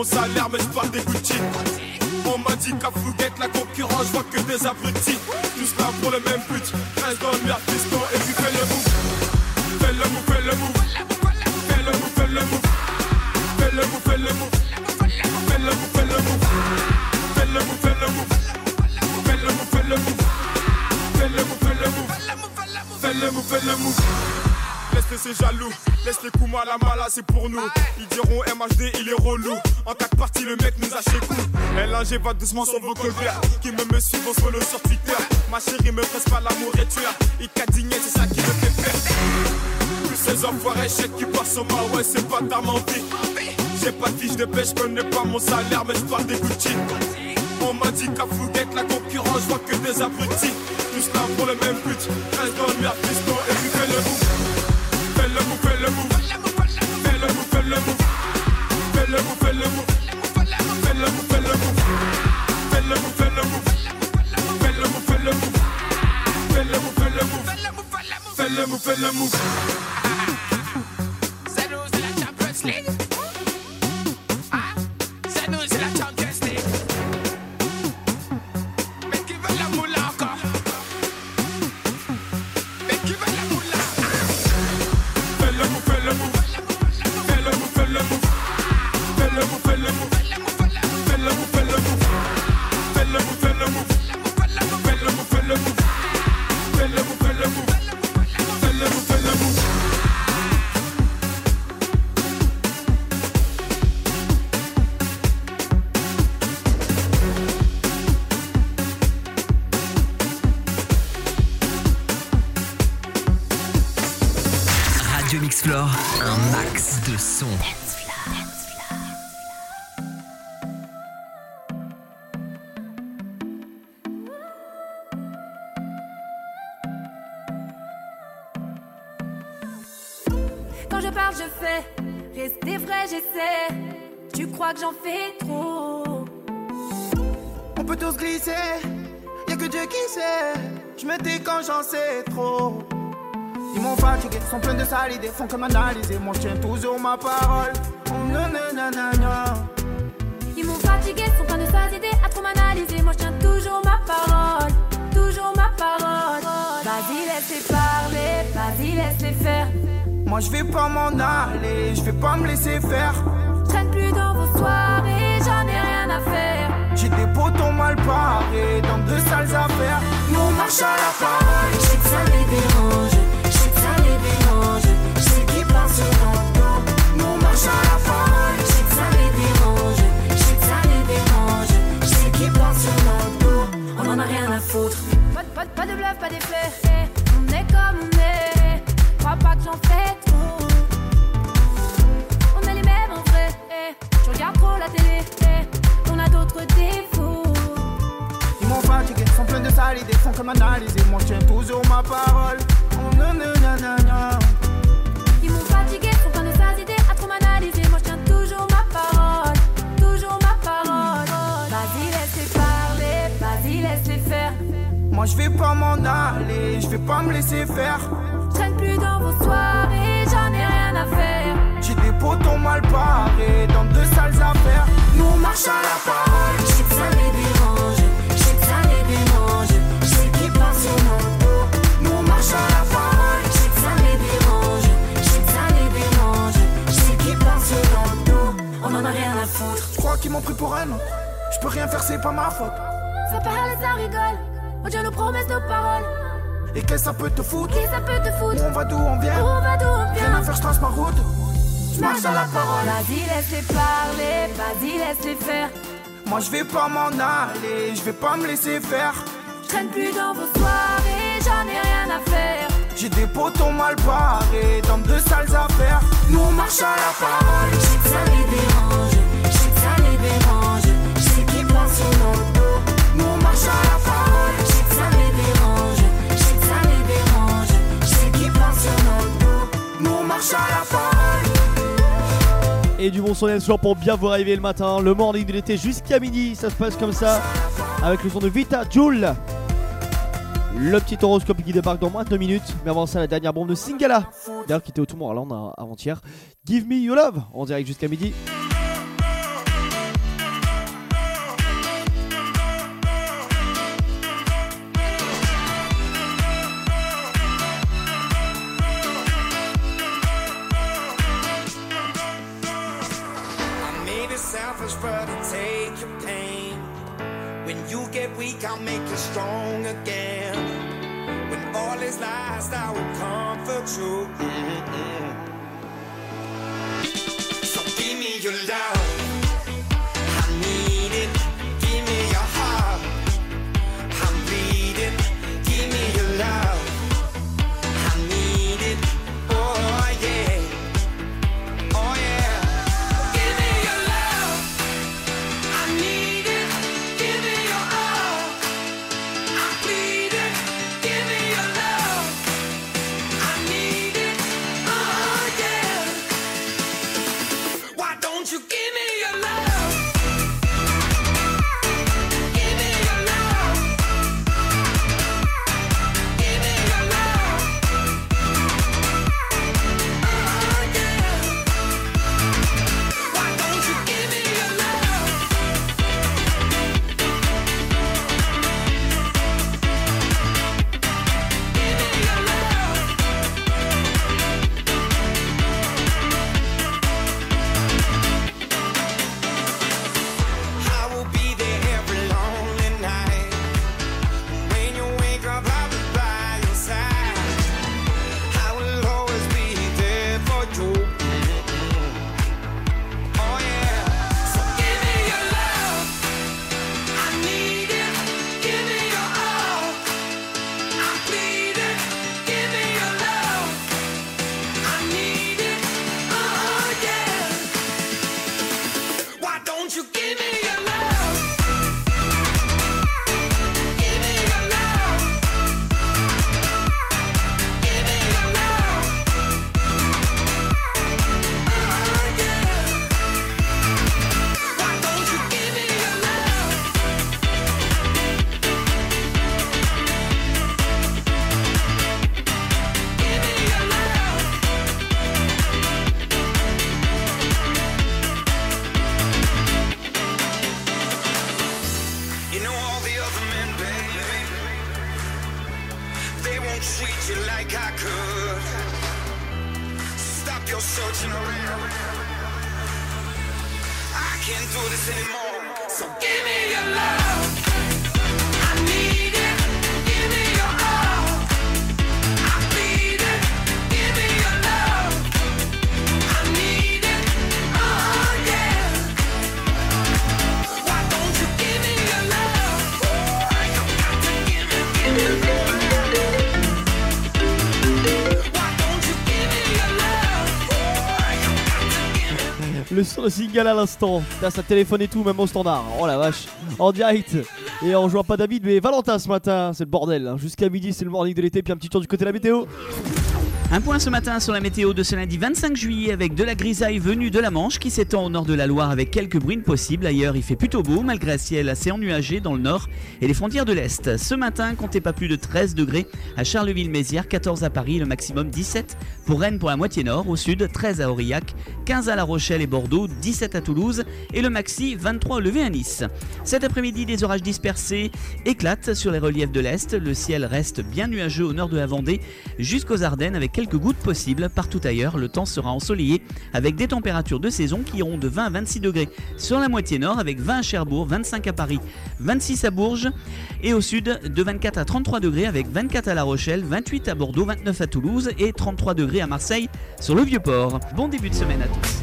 mon salaire, mais je parle des Gucci. On m'a dit qu'à Fouguette, la concurrence, je vois que des abrutis. Va doucement sur vos colverts. Qui me me suivent, on follow sur Twitter. Ma chérie me presse pas l'amour et tueur. Il cadigné, c'est ça qui me fait peur. Tous ces enfoirés chèques qui passent au ouais, c'est pas ta menti. J'ai pas de fiche de pêche, je connais pas mon salaire, mais je parle des. Sont pleins de sales idées, font comme analyser. Moi je tiens toujours ma parole. Oh, non, non, non, non, non. Ils m'ont fatigué, sont pleins de sales idées à trop m'analyser. Moi je tiens toujours ma parole, toujours ma parole. Vas-y, laisse-les parler, vas-y, laisse-les faire. Moi je vais pas m'en aller, je vais pas me laisser faire. Je traîne plus dans vos soirées, j'en ai rien à faire. J'ai des potons mal parés dans de sales affaires. Nous on marche à la parole. Je sais que ça les dérange, j'ai qui penser mon tour, nous marchons à la parole. J'ai que ça les dérange, j'ai que ça les dérange. J'ai qui penser mon tour, on en a rien à foutre. Pas de bluff, pas d'effet, on est comme on est. crois pas que j'en fais trop. On est les mêmes en vrai, Je regarde trop la télé. On a d'autres défauts. Ils m'ont fatigué, dit qu'ils font plein de salis, des fonds comme analyses. Moi, moi j'tiens toujours ma parole. Oh, Moi je vais pas m'en aller, je vais pas me laisser faire. Je traîne plus dans vos soirées, j'en ai rien à faire. J'ai des potons mal parés dans de sales affaires. Nous on marche à la parole. Je sais que ça les dérange, je sais que ça les dérange. Je sais qu'ils notre dos. Nous on marche à la parole. Je sais que ça les dérange, je sais que ça les dérange. Je sais qu'ils sur notre dos. On en a rien à foutre. Je crois qu'ils m'ont pris pour un. Je peux rien faire, c'est pas ma faute. Ça parle, ça rigole. On tient nos promesses, nos paroles. Et qu'est-ce que ça peut te foutre ça peut te foutre on va d'où on vient on va d'où on vient Rien à faire, je trace ma route. Je marche à la parole. Vas-y, laisse-les parler, vas-y, laisse-les faire. Moi je vais pas m'en aller, je vais pas me laisser faire. Je traîne plus dans vos soirées, j'en ai rien à faire. J'ai des potons mal parés dans de sales affaires. Nous on marche à la parole. Je sais que ça les dérange, Et du bon son soir pour bien vous arriver le matin. Le morning de l'été jusqu'à midi, ça se passe comme ça. Avec le son de Vita Joule. Le petit horoscope qui débarque dans moins de 2 minutes. Mais avant ça, la dernière bombe de Singala. D'ailleurs, qui était au Tomorrowland avant-hier. Give me your love en direct jusqu'à midi. Strong again. When all is lost, I will comfort you. Mm-mm. So give me your love. À l'instant. Là, ça téléphone et tout, même au standard. Oh la vache. En direct. Et on joue pas David, mais Valentin ce matin. C'est le bordel. hein. Jusqu'à midi, c'est le morning de l'été. Puis un petit tour du côté de la météo. Un point ce matin sur la météo de ce lundi 25 juillet avec de la grisaille venue de la Manche qui s'étend au nord de la Loire avec quelques bruines possibles. Ailleurs, il fait plutôt beau malgré un ciel assez ennuagé dans le nord et les frontières de l'Est. Ce matin, comptez pas plus de 13 degrés à Charleville-Mézières, 14 à Paris, le maximum 17 pour Rennes pour la moitié nord, au sud 13 à Aurillac, 15 à La Rochelle et Bordeaux, 17 à Toulouse et le maxi 23 au à Nice. Cet après-midi, des orages dispersés éclatent sur les reliefs de l'Est. Le ciel reste bien nuageux au nord de la Vendée jusqu'aux Ardennes avec quelques gouttes possibles. Partout ailleurs, le temps sera ensoleillé avec des températures de saison qui iront de 20 à 26 degrés sur la moitié nord avec 20 à Cherbourg, 25 à Paris, 26 à Bourges et au sud de 24 à 33 degrés avec 24 à La Rochelle, 28 à Bordeaux, 29 à Toulouse et 33 degrés à Marseille sur le Vieux-Port. Bon début de semaine à tous.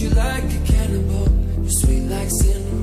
you like a cannibal. You're sweet like cinnamon.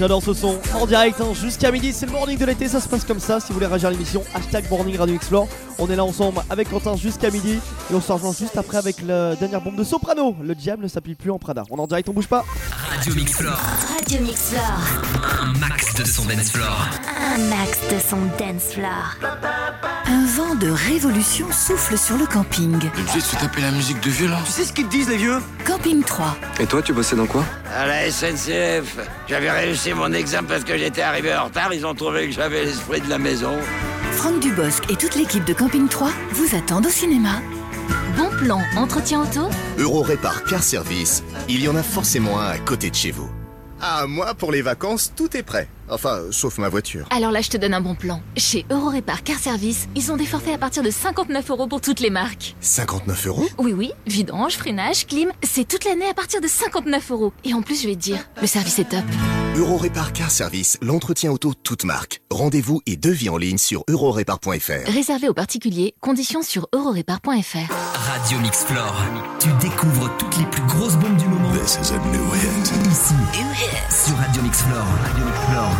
J'adore ce son en direct hein, jusqu'à midi, c'est le morning de l'été, ça se passe comme ça. Si vous voulez réagir à l'émission, hashtag Morning Radio Explore. On est là ensemble avec Quentin jusqu'à midi et on se rejoint juste après avec la dernière bombe de Soprano. Le diable ne s'appuie plus en Prada. On est en direct, on bouge pas. Radio Mixflore, Radio Mixlore, un max de son dance floor. un max de son dance floor. Un vent de révolution souffle sur le camping. Tout de suite, tu tapais la musique de violon. Tu sais ce qu'ils disent les vieux? Camping 3. Et toi, tu bossais dans quoi? À la SNCF, j'avais réussi mon examen parce que j'étais arrivé en retard. Ils ont trouvé que j'avais l'esprit de la maison. Franck Dubosc et toute l'équipe de Camping 3 vous attendent au cinéma. Bon plan, entretien auto? Euro Répar Car Service, il y en a forcément un à côté de chez vous. Ah, moi, pour les vacances, tout est prêt. Enfin, sauf ma voiture. Alors là, je te donne un bon plan. Chez Eurorépar Car Service, ils ont des forfaits à partir de 59 euros pour toutes les marques. 59 euros? Oui, oui, vidange, freinage, clim, c'est toute l'année à partir de 59 euros. Et en plus, je vais te dire, le service est top. Euro Répar Car Service, l'entretien auto toute marque. Rendez-vous et devis en ligne sur eurorépar.fr. Réservé aux particuliers, conditions sur eurorépar.fr. Radio Mixflore, tu découvres toutes les plus grosses bombes du moment. This is a new hit. Ici, sur Radio Mixflore. Radio Mixflore. Radio Mixflore.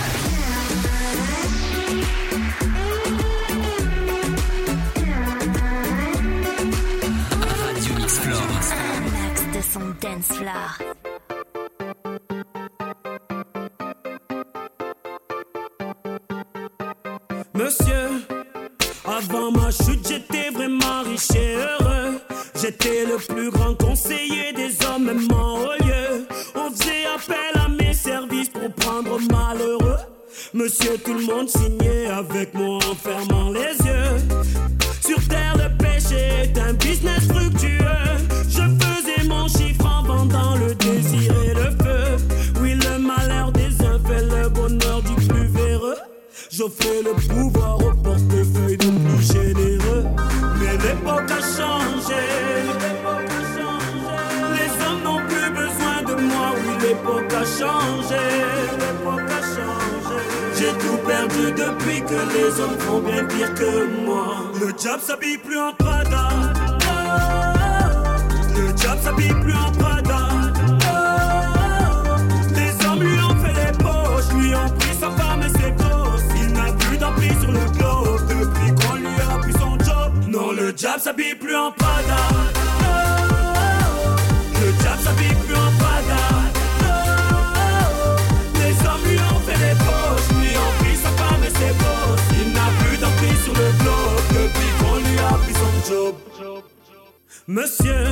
Monsieur, avant ma chute, j'étais vraiment riche et heureux. J'étais le plus grand conseiller des hommes, même en lieu. On faisait appel à mes services pour prendre malheureux. Monsieur, tout le monde signait avec moi en fermant les yeux. Sur terre, le péché est un business fructueux. Le feu. Oui, le malheur des uns fait le bonheur du plus véreux. J'offrais le pouvoir au portefeuille de plus généreux. Mais l'époque a changé. Les hommes n'ont plus besoin de moi. Oui, l'époque a changé. L'époque a changé. J'ai tout perdu depuis que les hommes font bien pire que moi. Le diable s'habille plus en Prada. Le diable s'habille plus en Prada. Diable s'habille plus en Prada. Le diable s'habille plus en Prada. Les hommes lui ont fait les poches, lui ont pris sa femme et ses gosses. Il n'a plus d'emprise sur le globe depuis qu'on lui a pris son job. Monsieur,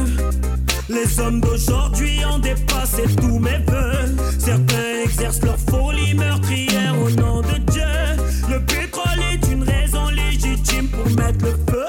les hommes d'aujourd'hui ont dépassé tous mes voeux. Certains exercent leur folie meurtrière au nom de Dieu. Le pétrole est une raison légitime pour mettre le feu.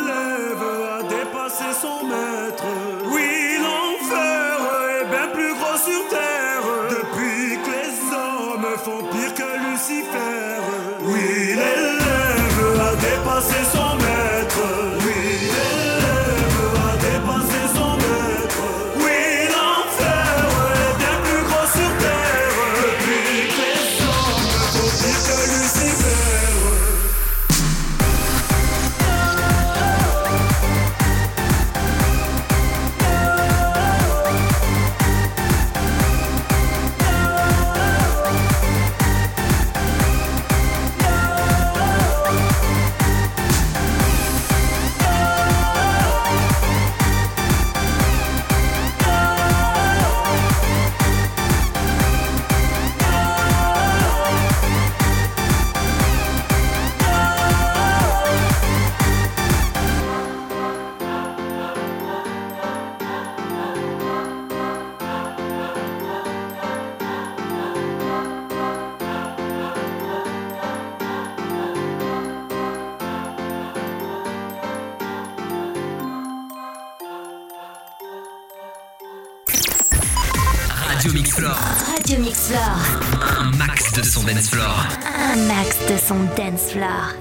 Un max de son dance floor.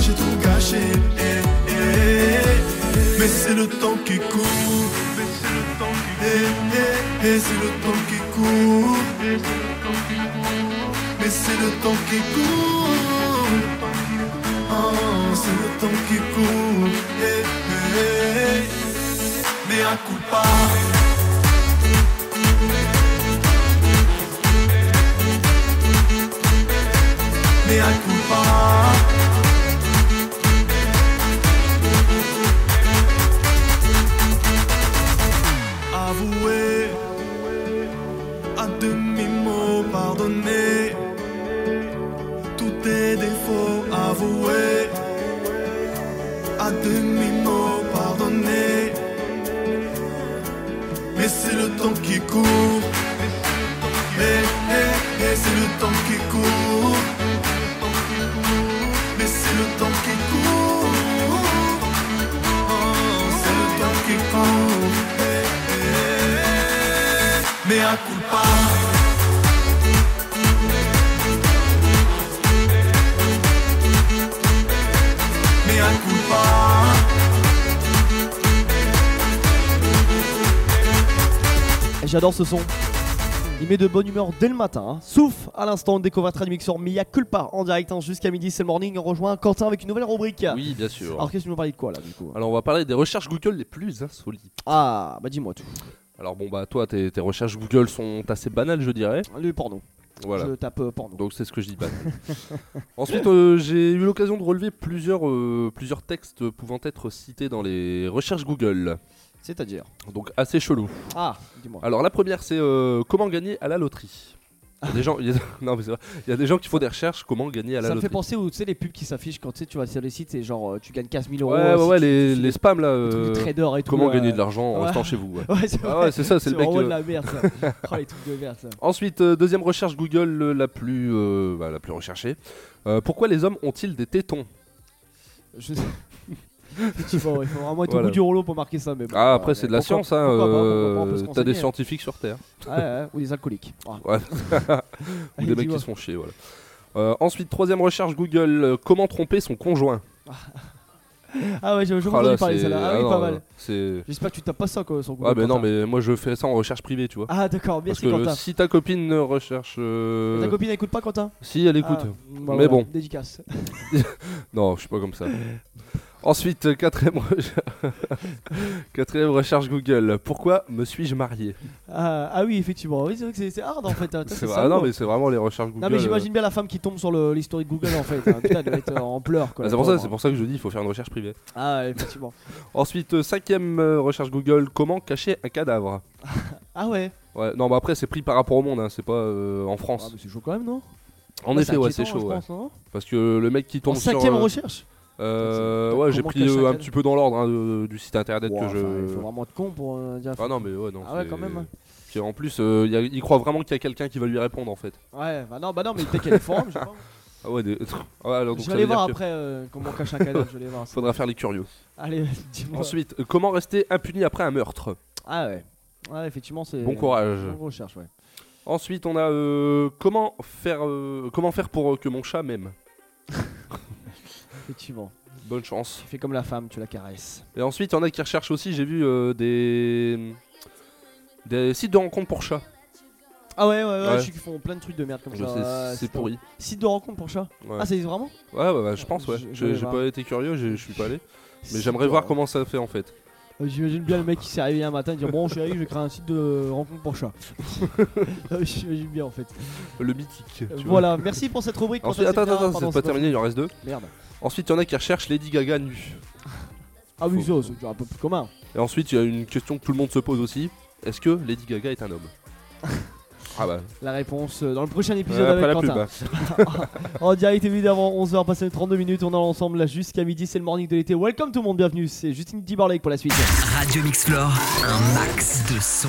j'ai tout gâché. Mais c'est le temps qui court. Mais c'est le temps qui Et c'est le temps qui court. Mais c'est le temps qui court. Oh, c'est le temps qui court. Mais à coup pas. cool. J'adore ce son. Il met de bonne humeur dès le matin. Hein. À l'instant une découverte du mixeur Mia Culpa en direct hein, jusqu'à midi. C'est morning. On rejoint Quentin avec une nouvelle rubrique. Oui, bien sûr. Alors, qu'est-ce que tu nous parlais de quoi là du coup? Alors, on va parler des recherches Google les plus insolites. Ah, bah dis-moi tout. Alors, bon, bah toi, tes, recherches Google sont assez banales, je dirais. Le porno. Voilà. Je tape euh, porno. Donc, c'est ce que je dis banal. (laughs) (laughs) Ensuite, euh, j'ai eu l'occasion de relever plusieurs, euh, plusieurs textes pouvant être cités dans les recherches Google. C'est-à-dire Donc assez chelou. Ah, dis-moi. Alors la première c'est euh, comment gagner à la loterie? Il y a des gens, il y a- (laughs) non mais c'est vrai. Il y a des gens qui font des recherches comment gagner à la Ça me loterie. fait penser aux tu sais, les pubs qui s'affichent quand tu sais, tu vas sur les sites, c'est genre euh, tu gagnes 15 000 euros. Ouais, ouais, si ouais, tu- les, si les spams là. les trucs du euh, trader et tout, comment euh, gagner de l'argent en restant chez vous. Ouais, (laughs) Ouais, c'est Ah ouais, c'est ça, c'est le mec. euh, de la merde ça. (laughs) oh, les trucs de merde ça. Ensuite, euh, deuxième recherche Google euh, la plus, euh, bah, la plus recherchée. Euh, pourquoi les hommes ont-ils des tétons? Je sais. Effectivement, il faut vraiment être Voilà. au bout du rouleau pour marquer ça. Mais bon, Ah, après, c'est de la pourquoi- science, hein. pas, pas, euh, T'as des scientifiques sur Terre. Ouais, ouais, ou des alcooliques. (laughs) Ouais. Ou des mecs qui se font chier, voilà. Euh, ensuite, troisième recherche Google euh, comment tromper son conjoint (laughs) Ah ouais, je, je Ah parlé c'est- celle-là. Ah, oui, ah pas non, mal. J'espère que tu tapes pas ça quoi, sur Google. Ah, mais non, mais moi je fais ça en recherche privée, tu vois. Ah, d'accord, Parce merci que Quentin. si ta copine recherche. euh, Ta copine elle écoute pas Quentin Si, elle écoute. Ah, bah mais voilà, bon. Dédicace. (laughs) non, je suis pas comme ça. Ensuite, euh, quatrième, recher- (laughs) quatrième recherche Google. Pourquoi me suis-je marié? Ah, ah oui, effectivement. Oui, c'est vrai que c'est- hard en fait. hein. C'est vrai- ah non, mais c'est vraiment les recherches Google. Non, mais euh, j'imagine bien la femme qui tombe sur l'historique Google en fait. hein. (laughs) Putain, elle doit être euh, en pleurs. Ah, la c'est pour ça, pauvre. c'est pour ça que je dis, il faut faire une recherche privée. Ah, ouais, effectivement. (laughs) Ensuite, euh, cinquième euh, recherche Google. Comment cacher un cadavre? Ah ouais. Ouais, non, bah après c'est pris par rapport au monde, hein, c'est pas euh, en France. Ah, mais c'est chaud quand même, non? En Ouais, effet, c'est ouais, c'est chaud. ouais. pense, Parce que le mec qui tombe En sur. cinquième euh, recherche? Euh, Ouais, j'ai pris euh, un petit peu dans l'ordre hein, de- du site internet que enfin, je. Il faut vraiment être con pour euh, dire. Ah non, mais ouais, non. Ah ouais, c'est- quand même. Puis en plus, euh, il y a- il croit vraiment qu'il y a quelqu'un qui va lui répondre en fait. Ouais, bah non, bah non, mais peut-être qu'il y a des forums, je pas. (laughs) Ah ouais, des... ah ouais, alors, donc Je ça vais aller veut dire voir que- après euh, comment cacher un cadavre, je vais aller voir. (laughs) ça. Faudra faire les curieux. Allez, dis-moi. Ensuite, euh, comment rester impuni après un meurtre? Ah ouais. Ouais, effectivement, c'est. Bon courage. Bonne recherche, ouais. Ensuite, on a euh, comment faire euh, comment faire pour euh, que mon chat m'aime? (laughs) Effectivement. Bonne chance. Tu fais comme la femme, tu la caresses. Et ensuite, il y en a qui recherchent aussi, j'ai vu euh, des des sites de rencontres pour chats. Ah ouais, ouais, ouais, Ouais. je sais qu'ils font plein de trucs de merde comme Je ça. sais, ouais, c'est pourri. Site de rencontre pour chat Ouais. Ah, ça existe vraiment Ouais, ouais, ouais, je pense, ouais. Je- je J'ai vais j'ai voir. pas été curieux, j'ai- je suis pas allé. Mais Site j'aimerais de voir rencontre. comment ça fait en fait. Euh, J'imagine bien le mec qui s'est réveillé un matin et dire Bon, chérie, je vais créer un site de rencontre pour chat. Ah (laughs) oui, J'imagine bien en fait. Le mythique. tu vois. Voilà, merci pour cette rubrique. Ensuite, attends, attends, Pardon, c'est pas terminé, il en reste deux. Merde. Ensuite, il y en a qui recherchent Lady Gaga nue. Ah oui, ça, c'est un peu plus commun. Et ensuite, il y a une question que tout le monde se pose aussi. Est-ce que Lady Gaga est un homme (laughs) Ah bah. La réponse euh, dans le prochain épisode Ouais, après avec la Quentin. (laughs) en direct évidemment, 11h passé 32 minutes, on est ensemble là jusqu'à midi, c'est le morning de l'été. Welcome tout le monde, bienvenue, c'est Justine Timberlake pour la suite. Radio Mixflore, un max de son.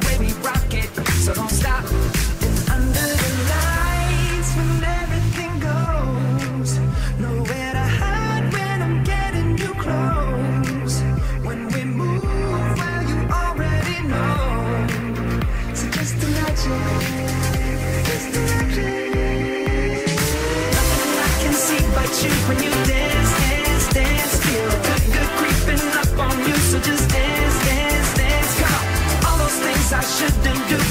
so don't stop. And under the lights, when everything goes, nowhere to hide when I'm getting you close. When we move, well, you already know. So just imagine, just imagine. Nothing I can see you when you dance, dance, dance. Feel good creeping up on you. So just dance, dance, dance. Come all those things I shouldn't do,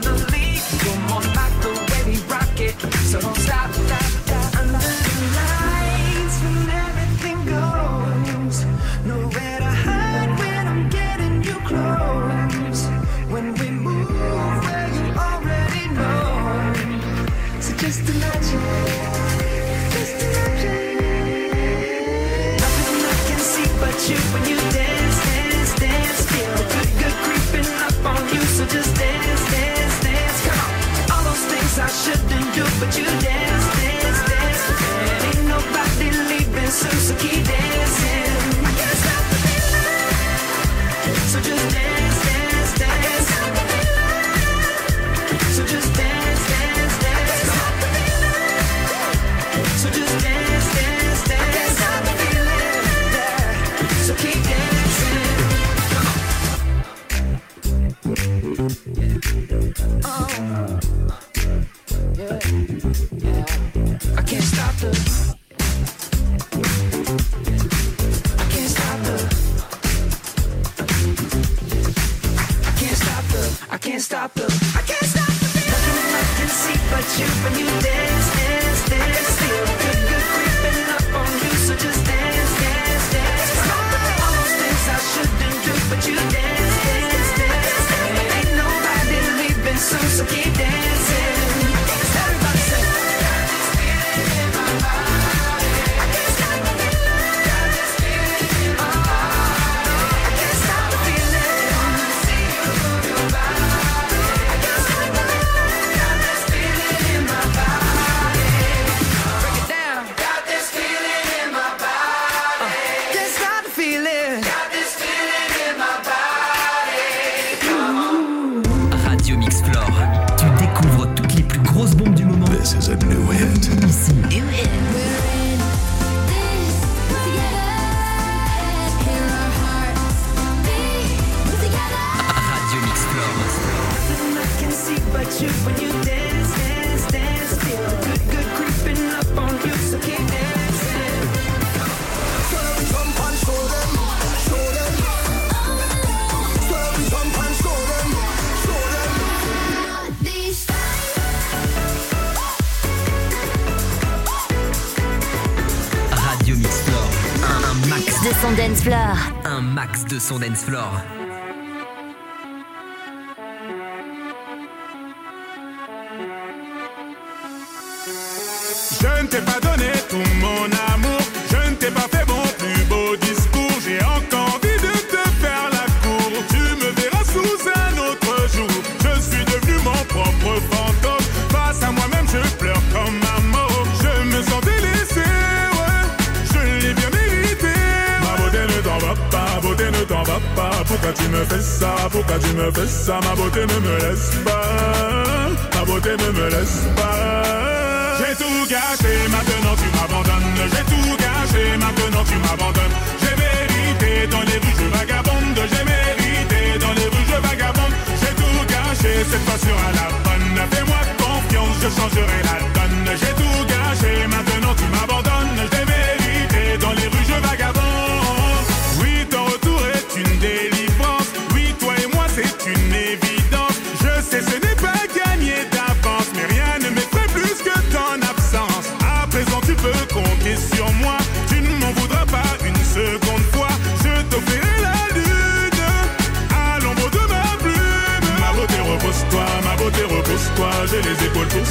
son dance floor. Un max de son dance floor. Pourquoi tu me fais ça, pourquoi tu me fais ça? Ma beauté ne me laisse pas, ma beauté ne me laisse pas. J'ai tout gâché, maintenant tu m'abandonnes. J'ai tout gâché, maintenant tu m'abandonnes. J'ai mérité dans les rues, je vagabonde. J'ai mérité dans les rues, je vagabonde. J'ai tout gâché, cette fois sur la bonne. Fais-moi confiance, je changerai la donne. J'ai tout gâché, maintenant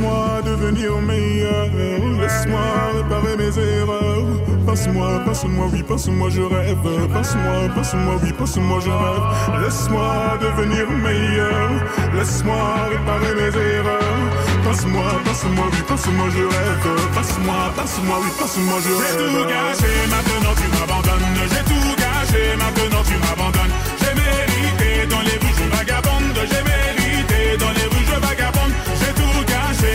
Laisse-moi devenir meilleur, laisse-moi réparer mes erreurs. Passe-moi, passe-moi, oui, passe-moi, je rêve. Passe-moi, passe-moi, oui, passe-moi, je rêve. Laisse-moi devenir meilleur, laisse-moi réparer mes erreurs. Passe-moi, passe-moi, oui, passe-moi, je rêve. Passe-moi, passe-moi, oui, passe-moi, je rêve. J'ai tout gâché, maintenant tu m'abandonnes. J'ai tout gâché, maintenant tu m'abandonnes. J'ai mérité dans les bouches vagabondes. J'ai mérité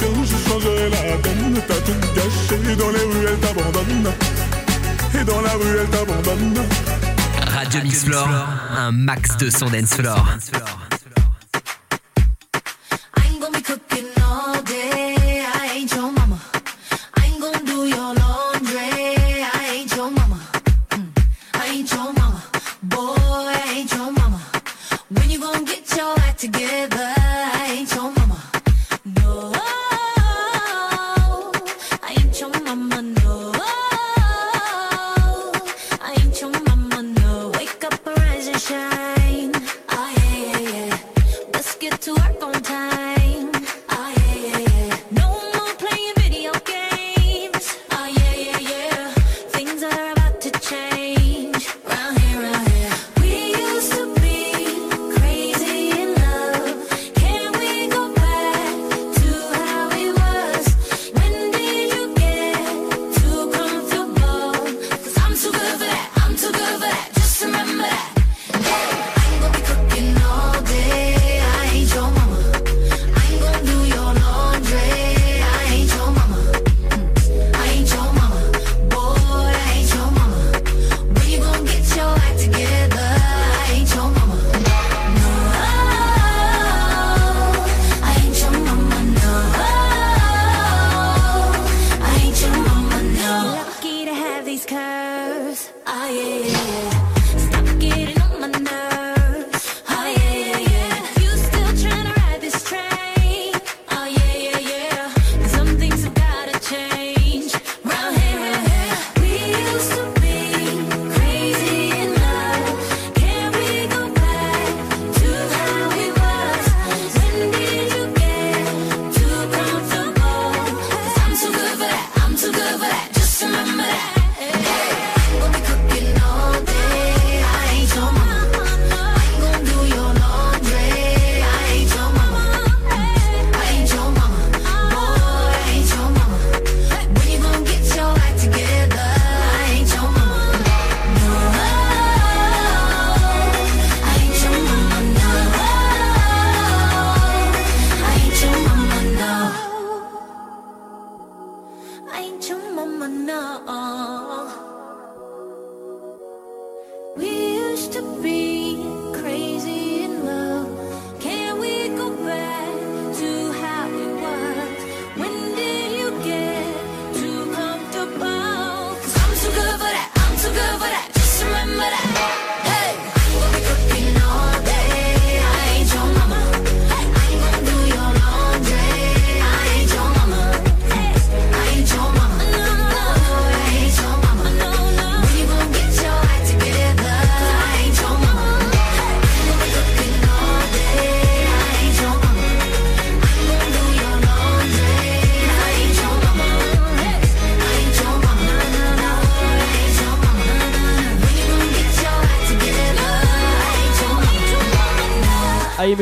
jour je changerai la donne. T'as tout gâché, dans les rues elle t'abandonne. Et dans la rue elle t'abandonne. Radio, Radio un max de son dance floor.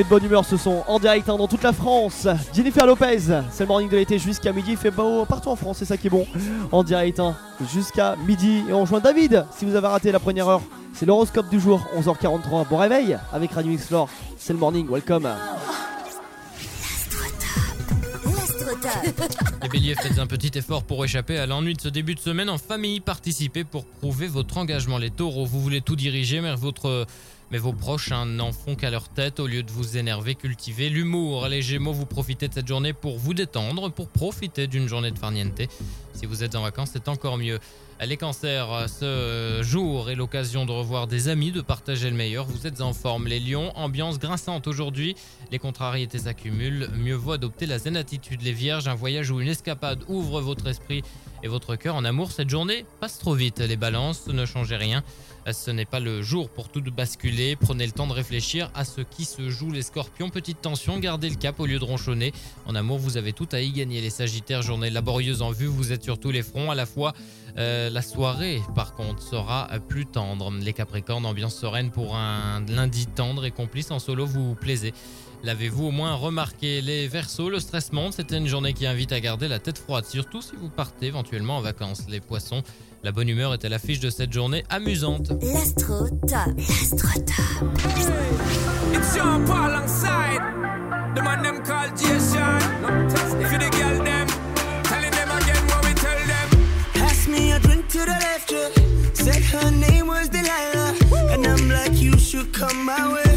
de bonne humeur ce son en direct hein, dans toute la France. Jennifer Lopez, c'est le morning de l'été jusqu'à midi. Il fait beau partout en France, c'est ça qui est bon. En direct hein, jusqu'à midi. Et on rejoint David si vous avez raté la première heure. C'est l'horoscope du jour, 11h43. Bon réveil avec Radio Explore. C'est le morning, welcome. Les béliers, faites un petit effort pour échapper à l'ennui de ce début de semaine en famille. Participez pour prouver votre engagement. Les taureaux, vous voulez tout diriger, mais votre mais vos proches n'en font qu'à leur tête. Au lieu de vous énerver, cultivez l'humour. Les Gémeaux, vous profitez de cette journée pour vous détendre, pour profiter d'une journée de farniente. Si vous êtes en vacances, c'est encore mieux. Les cancers, euh, ce euh, jour est l'occasion de revoir des amis, de partager le meilleur. Vous êtes en forme, les lions. Ambiance grinçante aujourd'hui. Les contrariétés s'accumulent. Mieux vaut adopter la zen attitude, les vierges. Un voyage ou une escapade ouvre votre esprit et votre cœur en amour. Cette journée passe trop vite. Les balances, ne changez rien. Ce n'est pas le jour pour tout basculer. Prenez le temps de réfléchir à ce qui se joue. Les scorpions, petite tension, gardez le cap au lieu de ronchonner. En amour, vous avez tout à y gagner. Les sagittaires, journée laborieuse en vue. Vous êtes sur tous les fronts à la fois. Euh, la soirée, par contre, sera plus tendre. Les Capricornes, ambiance sereine pour un lundi tendre et complice en solo, vous plaisez. L'avez-vous au moins remarqué? Les Verseaux, le stress monte, c'était une journée qui invite à garder la tête froide, surtout si vous partez éventuellement en vacances. Les Poissons, la bonne humeur est à l'affiche de cette journée amusante. L'astro top, l'astro top. It's your the man Jason. If the girl. to the left, yeah. Said her name was Delilah. And I'm like, you should come my way.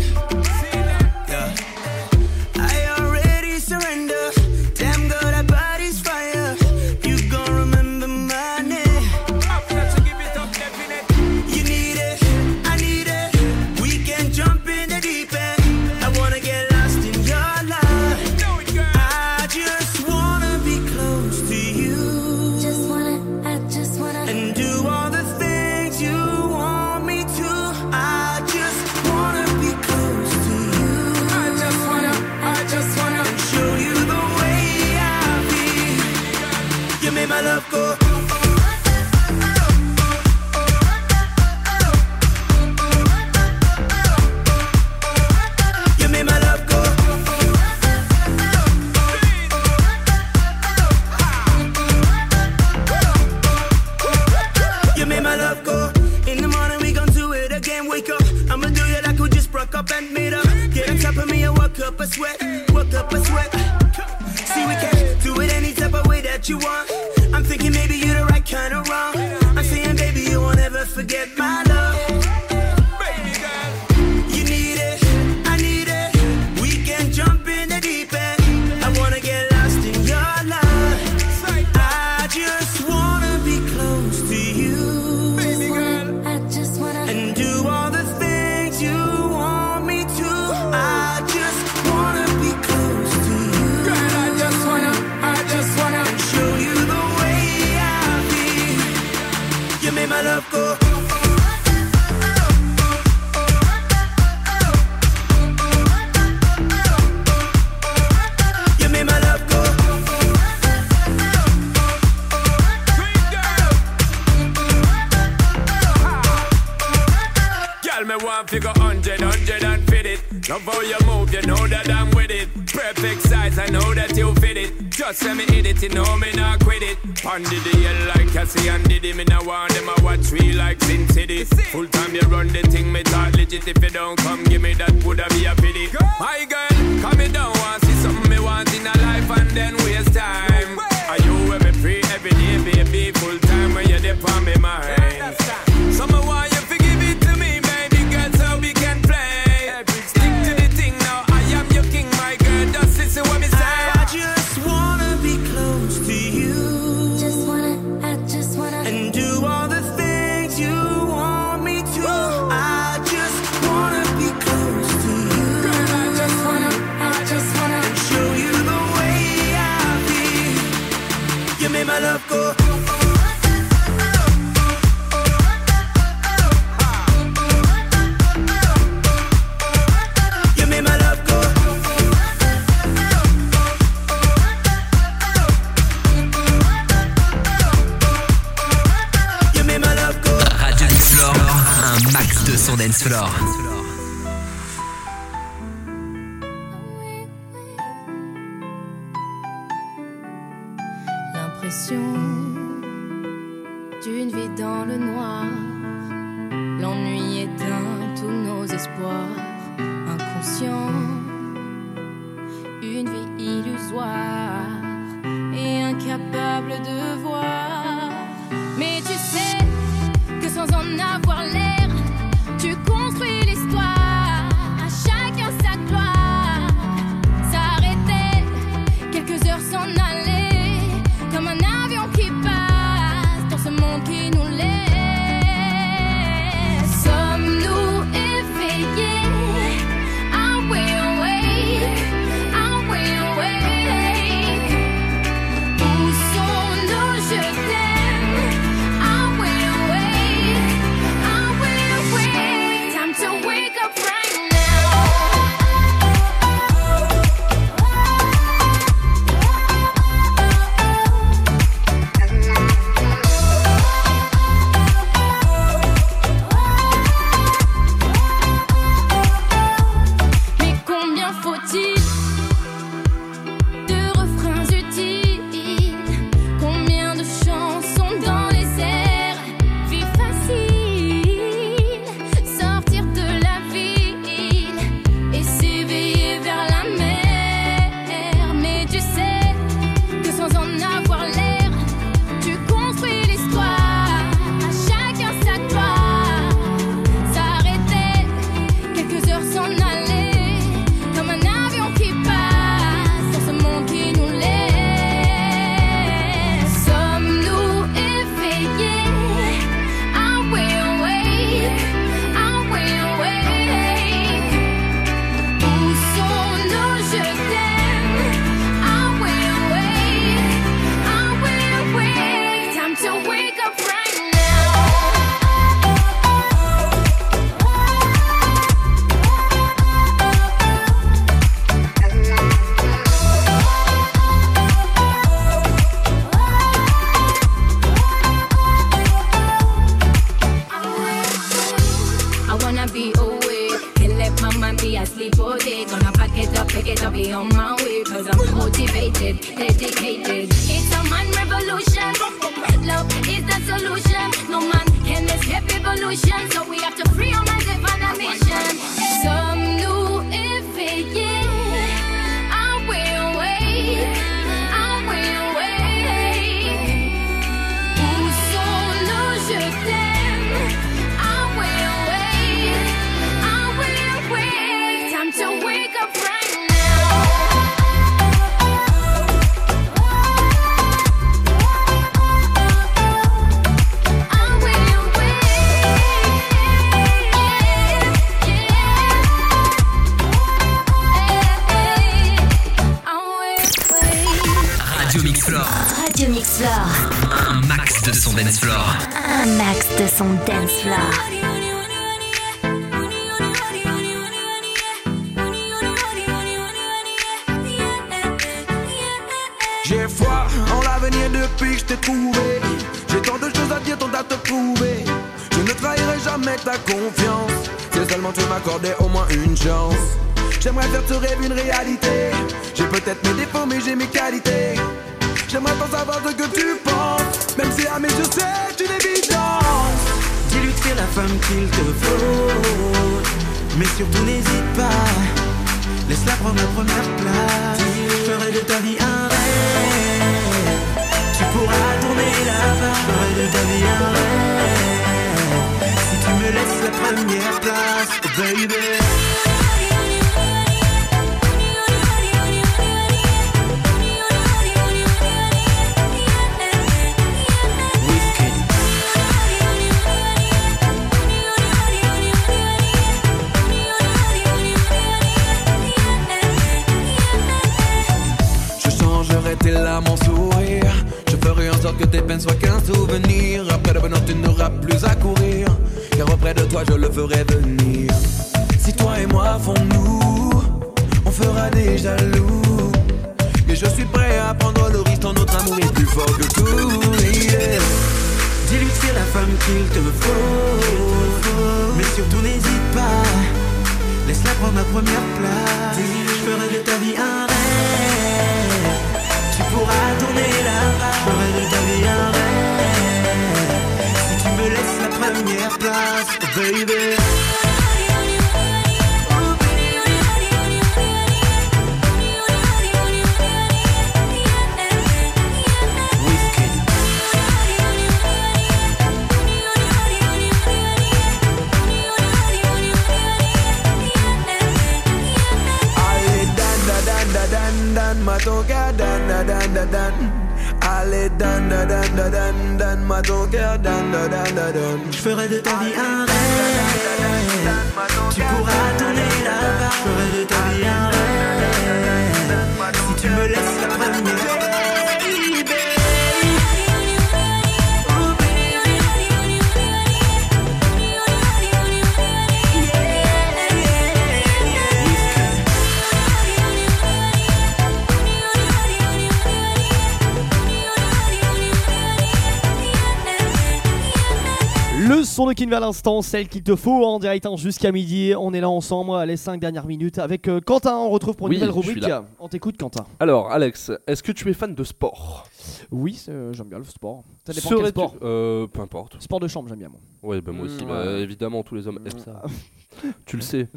À l'instant, celle qu'il te faut en direct hein, jusqu'à midi. On est là ensemble, les 5 dernières minutes avec euh, Quentin. On retrouve pour une Oui, nouvelle je suis rubrique. là. On t'écoute, Quentin. Alors, Alex, est-ce que tu es fan de sport? Oui, c'est- euh, j'aime bien le sport. Ça dépend quel sport. euh, Peu importe. Sport de chambre, j'aime bien moi. Ouais, bah moi aussi, Mm, bah, ouais. évidemment, tous les hommes aiment ça. (laughs) Tu le sais.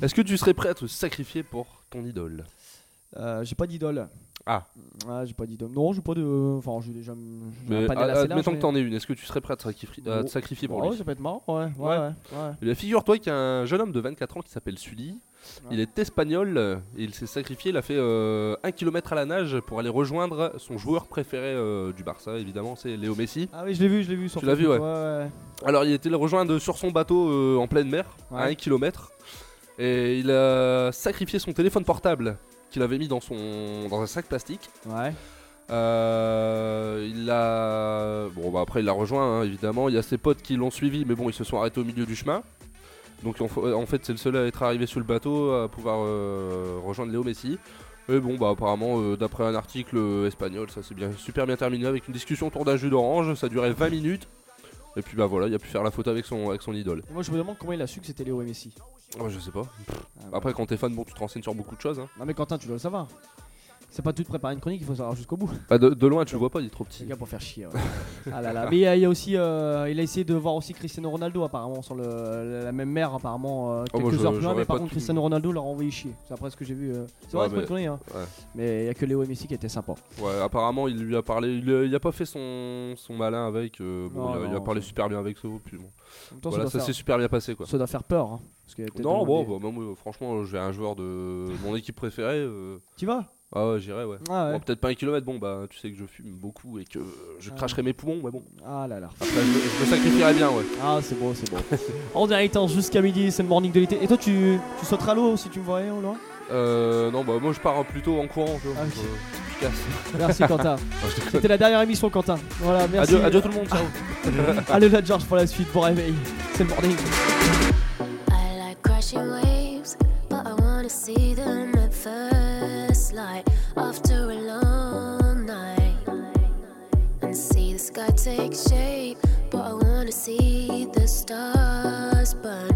Est-ce que tu serais prêt à te sacrifier pour ton idole? Euh, j'ai pas d'idole. Ah. Ah, j'ai pas d'idole. Non, j'ai pas de. Enfin, j'ai déjà. Mais, panel ah, large, admettons mais- que t'en aies une, est-ce que tu serais prêt à te sacrifier, à te Oh. sacrifier pour Ouais, lui? ça peut être marrant, ouais. Ouais, ouais. ouais. Figure-toi qu'il y a un jeune homme de 24 ans qui s'appelle Sully. Il est espagnol et il s'est sacrifié. Il a fait euh, un kilomètre à la nage pour aller rejoindre son joueur préféré euh, du Barça, évidemment, c'est Léo Messi. Ah oui, je l'ai vu, je l'ai vu sur Tu l'as vu, ouais. Ouais, ouais. Alors, il était le rejoindre sur son bateau euh, en pleine mer, à Ouais. un kilomètre. Et il a sacrifié son téléphone portable qu'il avait mis dans, son, dans un sac plastique. Ouais. Euh, il a. Bon, bah après, il l'a rejoint, hein, évidemment. Il y a ses potes qui l'ont suivi, mais bon, ils se sont arrêtés au milieu du chemin. Donc, en, fa- en fait, c'est le seul à être arrivé sur le bateau, à pouvoir euh, rejoindre Léo Messi. Et bon, bah apparemment, euh, d'après un article euh, espagnol, ça s'est bien, super bien terminé avec une discussion autour d'un jus d'orange. Ça durait 20 minutes. Et puis, bah voilà, il a pu faire la photo avec son, avec son idole. Moi, je me demande comment il a su que c'était Léo Messi. Ouais, je sais pas. Ah, Après, quand t'es fan, bon, tu te renseignes sur beaucoup de choses. hein. Non, mais Quentin, tu dois le savoir. C'est pas tout de préparer une chronique, il faut savoir jusqu'au bout. Bah, de, de loin, tu le vois pas, il est trop petit. Les gars, pour faire chier. ouais. (laughs) ah là là. Mais euh, il y a aussi, euh, il a essayé de voir aussi Cristiano Ronaldo apparemment sur le, la même mer apparemment euh, Oh, moi, quelques je- heures plus loin. Mais par contre, tout- Cristiano Ronaldo l'a envoyé chier. C'est après ce que j'ai vu. euh. C'est vrai, Ouais, c'est pas une mais-. Hein. ouais. Mais il y a que Léo et Messi qui étaient sympas. Ouais, apparemment, il lui a parlé. Il, a- il a pas fait son, son malin avec. euh, bon, Non, il, a, il a parlé super bien avec ça. Puis bon. Temps, voilà, ça faire- s'est super bien passé quoi. Ça doit faire peur. Hein, parce a Non, bon, bah, franchement, j'ai un joueur de mon équipe préférée. euh, Tu vas? Ah ouais, j'irais, ouais. Ah ouais. Peut-être pas un kilomètre, bon, bah tu sais que je fume beaucoup et que je ah cracherai mes poumons, mais bon. Ah là là. Après, je, me sacrifierai bien, ouais. Ah, c'est bon, c'est bon. (laughs) en direct, hein, jusqu'à midi, c'est le morning de l'été. Et toi, tu, tu sauteras l'eau si tu me voyais, au loin? Euh, non, bah moi je pars plutôt en courant. Je, ah, okay. Euh, je. Merci Quentin. (laughs) Ah, C'était la dernière émission, Quentin. Voilà, merci. Adieu, adieu tout le monde, ciao. (laughs) Allez là, George, pour la suite, bon réveil. C'est le morning. I like crashing waves, but I see them at first. light after a long night and see the sky take shape. But I wanna see the stars burn.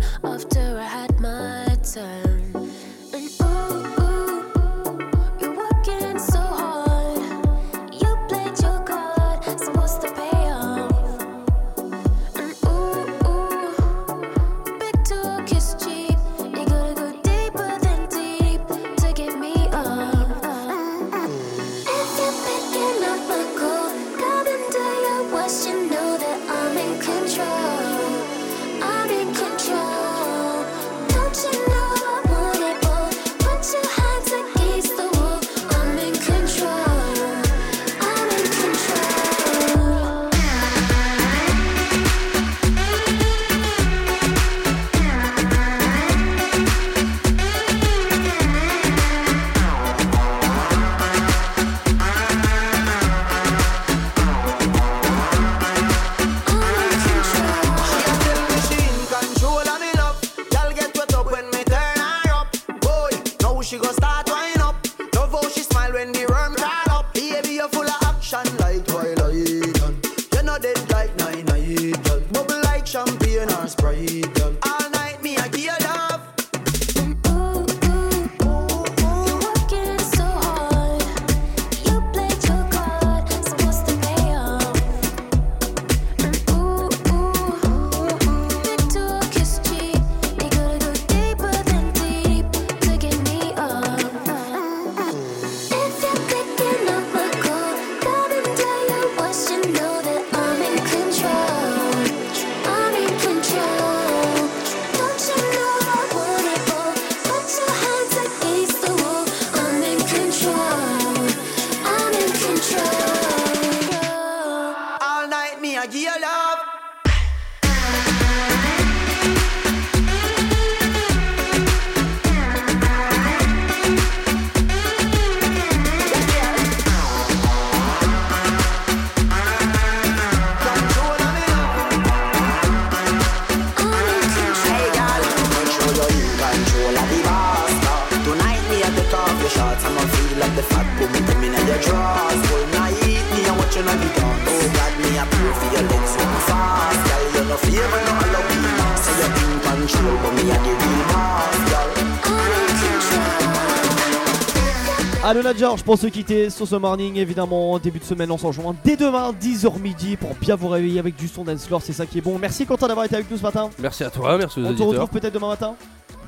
Alona George pour se quitter sur ce morning, évidemment. Début de semaine, on s'en joint dès demain, 10h midi, pour bien vous réveiller avec du son dance. C'est ça qui est bon. Merci, Quentin, d'avoir été avec nous ce matin. Merci à toi, merci aux On auditeurs. te retrouve peut-être demain matin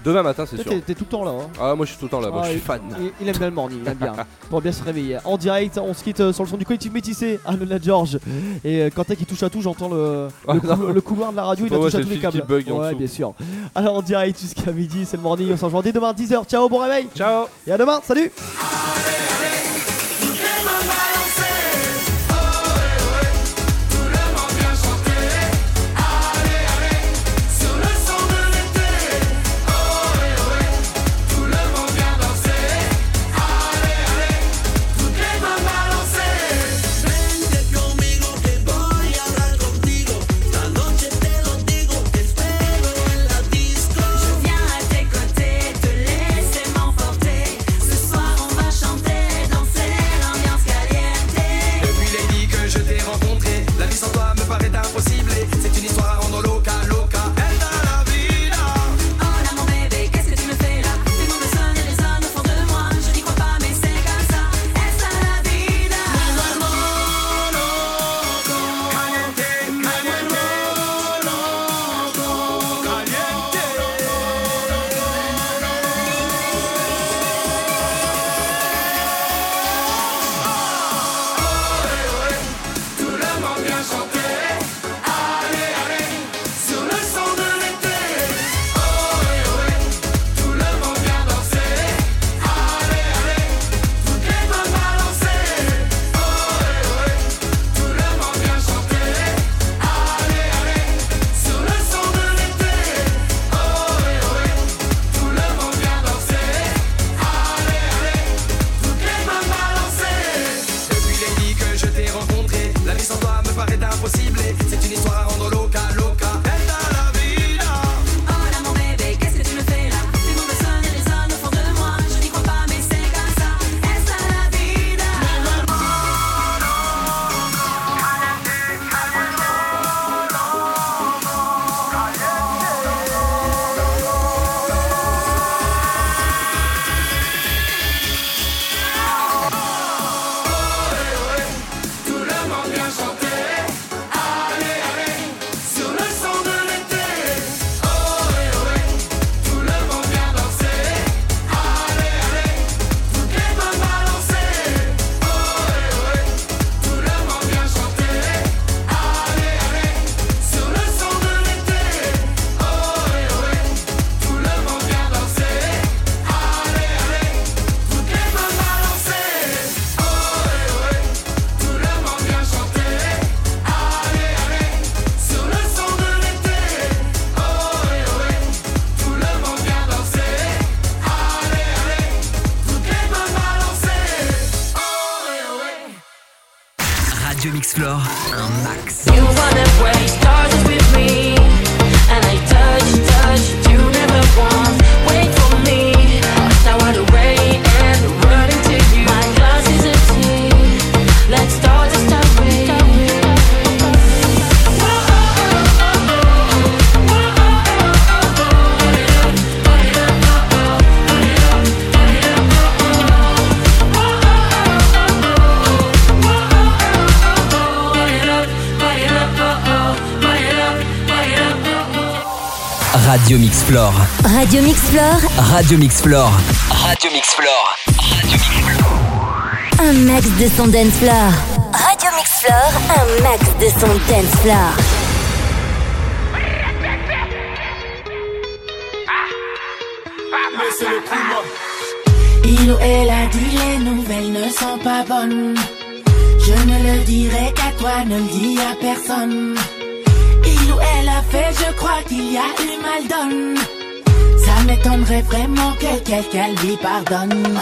Demain matin, c'est sûr. T'es tout le temps là. Hein. Ah, moi je suis tout le temps là, moi, je ah, suis fan. Il, aime bien le morning, il aime bien. (laughs) Pour bien se réveiller. En direct, on se quitte euh, sur le son du collectif métissé, Alona George. Et euh, quand qui touche à tout, j'entends le, ah, couloir de la radio, il a touché à tous les câbles. Bug ouais, bien sûr. Alors en direct jusqu'à midi, c'est le morning, on s'en joue dès demain 10h. Ciao, bon réveil. Ciao. Et à demain, salut. Floor, Radio Mix Floor. Radio Mix Floor. un max de son dance floor. Radio Mix Floor, un max de son dance floor. Mais c'est le coup, moi. Il ou elle a dit les nouvelles ne sont pas bonnes. Je ne le dirai qu'à toi, ne le dis à personne. Il ou elle a fait, je crois qu'il y a eu mal donne. M'étonnerait vraiment que quelqu'un lui pardonne.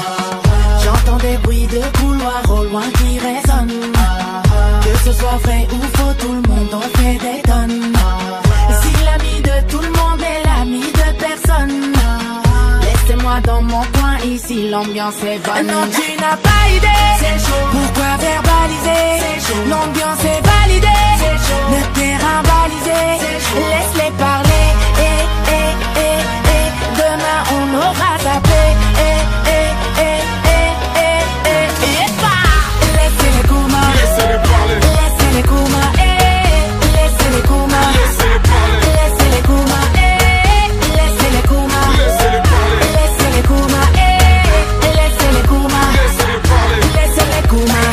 J'entends des bruits de couloir au loin qui résonnent. Que ce soit vrai ou faux, tout le monde en fait des tonnes. Si l'ami de tout le monde est l'ami de personne. Laissez-moi dans mon coin, ici l'ambiance est bonne. Non, tu n'as pas idée. C'est chaud. Pourquoi verbaliser? L'ambiance est validée. Le terrain balisé. Laisse-les parler. Et, et, et. Demain on aura tapé. Et, et, et, et, et, et. Et pas. Laissez les coumas. Laissez-les parler. Laissez les coumas. Eh. Laissez les coumas. Laissez-les parler. Laissez les coumas. Eh. Laissez les coumas. Laissez-les parler. Laissez les coumas. Eh. Laissez les coumas. Laissez-les parler. Coumas.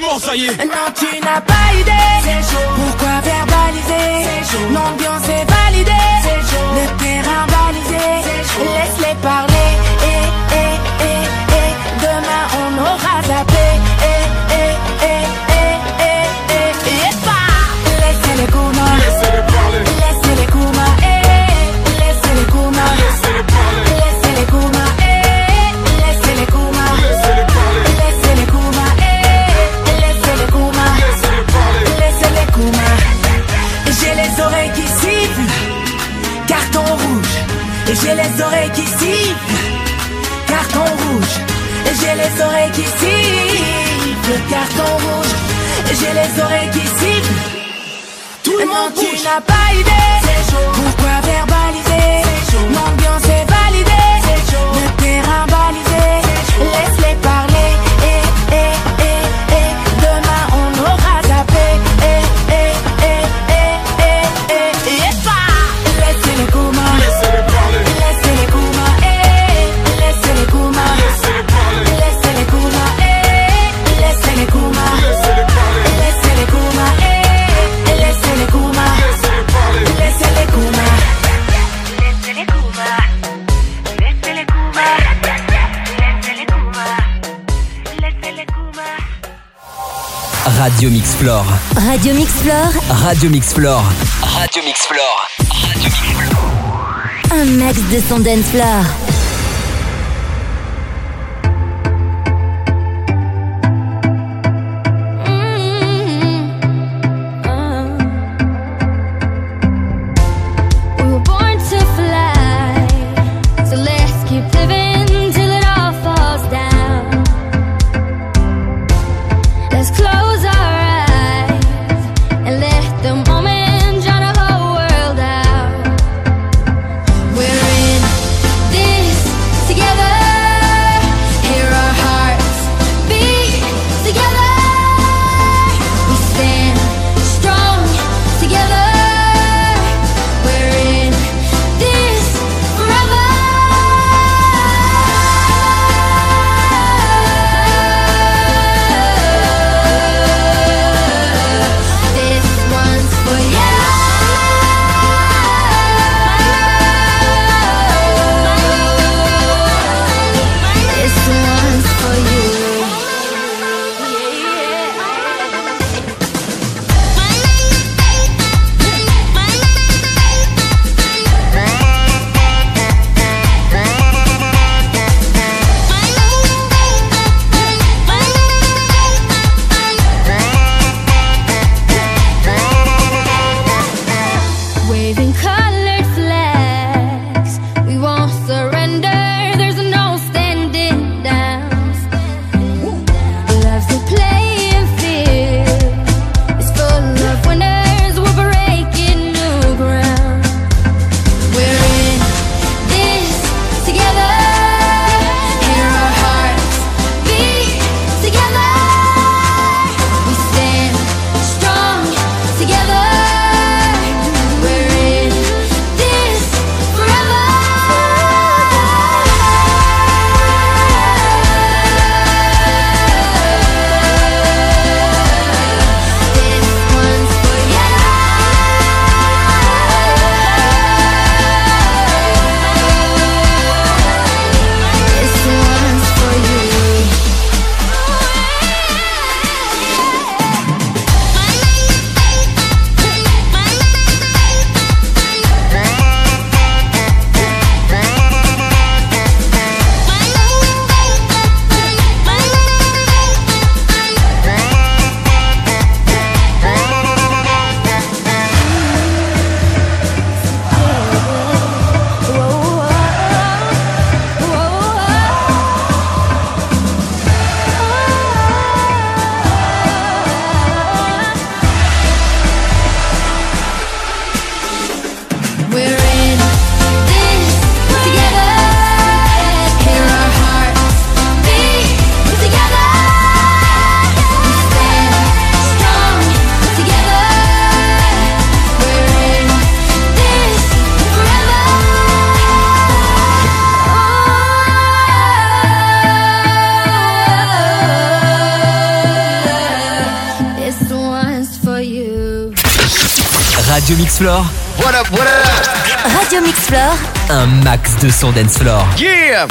m'en jaillis Non, tu n'as pas idée. Pourquoi verbaliser L'ambiance est validée. Le terrain balisé. Laisse-les parler. Les oreilles qui sifflent, carton rouge. J'ai les oreilles qui sifflent. Tout le monde tu n'as pas idée. Pourquoi verbaliser? L'ambiance est validée. Le terrain balisé. Laisse-les parler. Radio Mixplore. Radio Mixplore. Radio Mixplore. Radio Mixplore. Radio Mixplore. Un max de son dance floor. de son dance floor. Yeah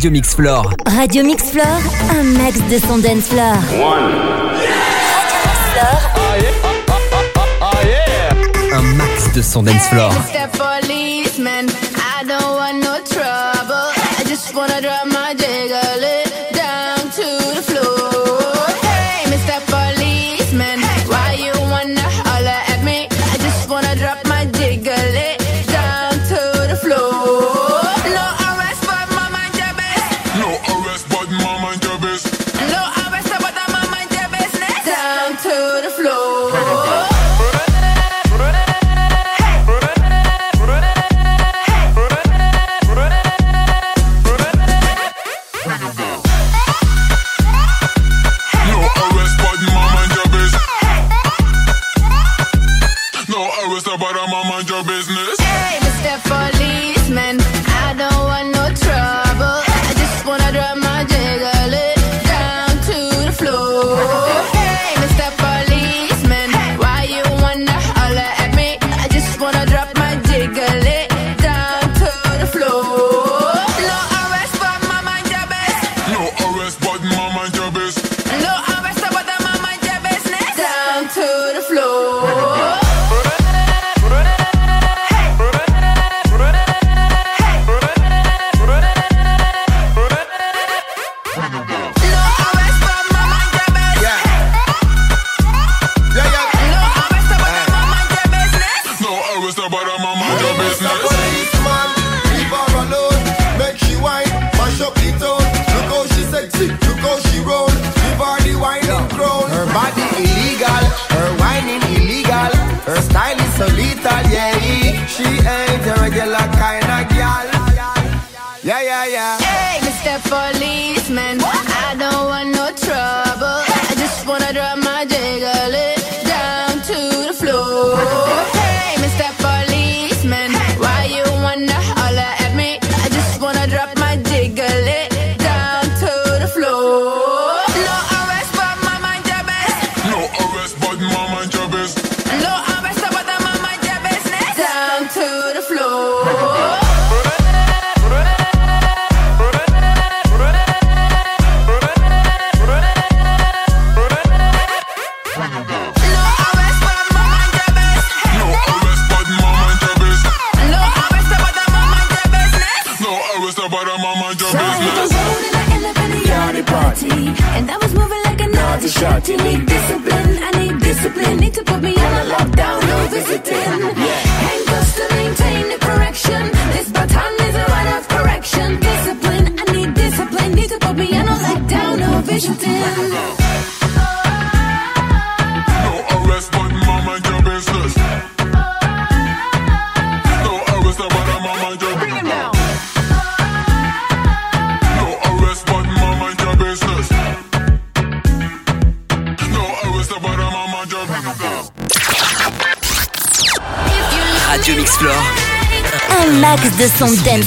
Radio Mix Floor. Radio Mix Floor, un max de son dance floor. One. Radio Mix Floor. Oh yeah. Oh, oh, yeah. Un max de son dance floor. Hey,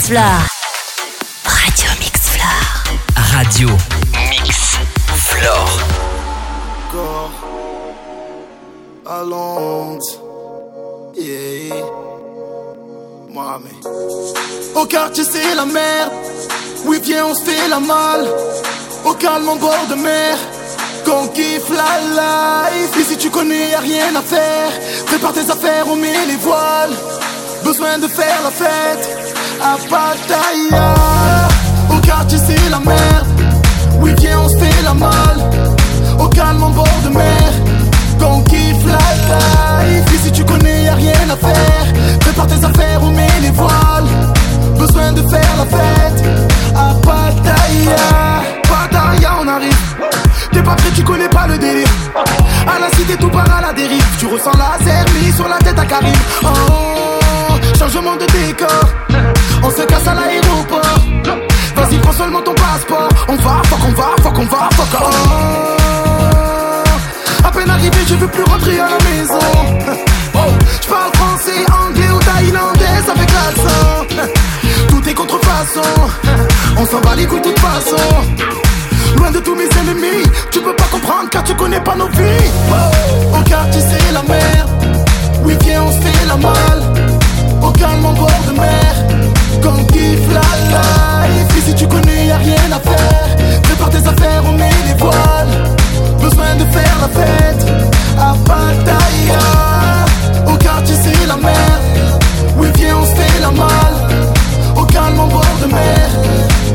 Radio Mix Floor. Radio Mix Floor. Corps à Londres. Yeah. Mami. Au quartier, c'est la merde. Oui, viens, on se fait la malle. Au calme, en bord de mer. Qu'on kiffe la life. Et si tu connais, rien à faire. Prépare tes affaires, on met les voiles. Besoin de faire la fête. À Pattaya. Au quartier, c'est la merde. Oui, viens, on se fait la malle. Au calme, en bord de mer. Qu'on kiffe la life. Ici, tu connais, y'a rien à faire. Prépare tes affaires, on met les voiles. Besoin de faire la fête. À Pattaya. Pattaya, on arrive. T'es pas prêt, tu connais pas le délire. À la cité, tout part à la dérive. Tu ressens la mis sur la tête à Karim. Oh, changement de décor. On se casse à l'aéroport. Vas-y, prends seulement ton passeport. On va, fuck, on va, fuck, on va, fuck. Oh, à peine arrivé, je veux plus rentrer à la maison. Je parle français, anglais ou thaïlandais avec l'accent. Tout est contrefaçon. On s'en bat les couilles de toute façon. Loin de tous mes ennemis, tu peux pas comprendre car tu connais pas nos vies. Au quartier, c'est la merde. Oui, viens, on se fait la malle. Au calme, en bord de mer. Qu'on kiffe la life. Ici, tu connais, y'a rien à faire. Prépare tes affaires, on met les voiles. Besoin de faire la fête. À Pattaya. Au quartier, c'est la merde. Oui, viens, on se fait la malle. Au calme, en bord de mer.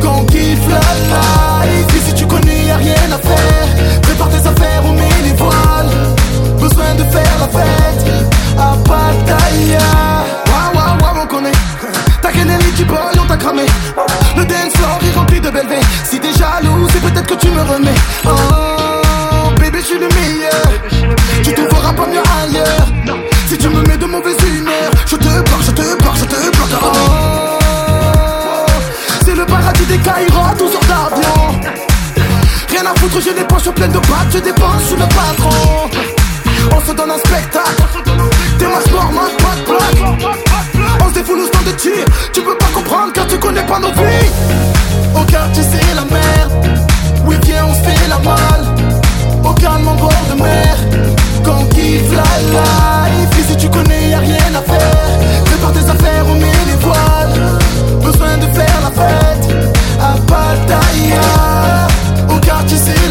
Qu'on kiffe la life. Ici, tu connais, y'a rien à faire. Boy, on t'a cramé. Le dance floor est rempli de belles. Si t'es jaloux, c'est peut-être que tu me remets. Oh, bébé, je suis le meilleur. Tu trouveras pas mieux ailleurs. Si tu me mets de mauvaise humeur, je te bloque, je te bloque, je te bloque. Oh, c'est le paradis des Caïros, 12 heures d'avion. Rien à foutre, j'ai les poches pleines de pâtes, je dépense sous le patron. On se donne un spectacle. T'es ma sport, de plaque. Stand de tir. Tu peux pas comprendre car tu connais pas nos vies. Au quartier, c'est la merde. Oui, viens, on fait la malle. Au calme, en bord de mer. Qu'on kiffe la life. Ici, tu connais, y'a rien à faire. Prépare tes affaires, on met les voiles. Besoin de faire la fête. À Pattaya. Au quartier, c'est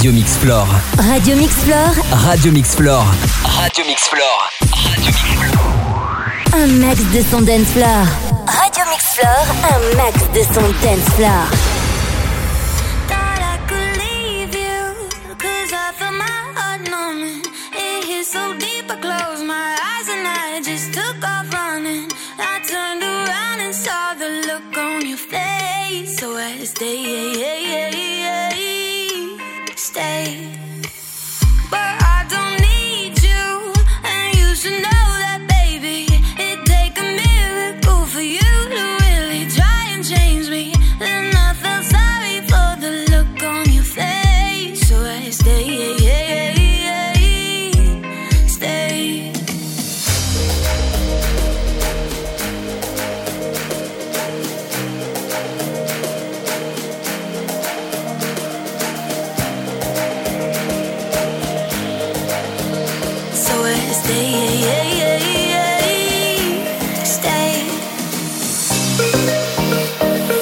Radio Mix Floor. Radio Mix Floor, Radio Mix Floor. Radio Mix Floor. un max de son dance floor. Radio Mix Floor, un max de son dance floor.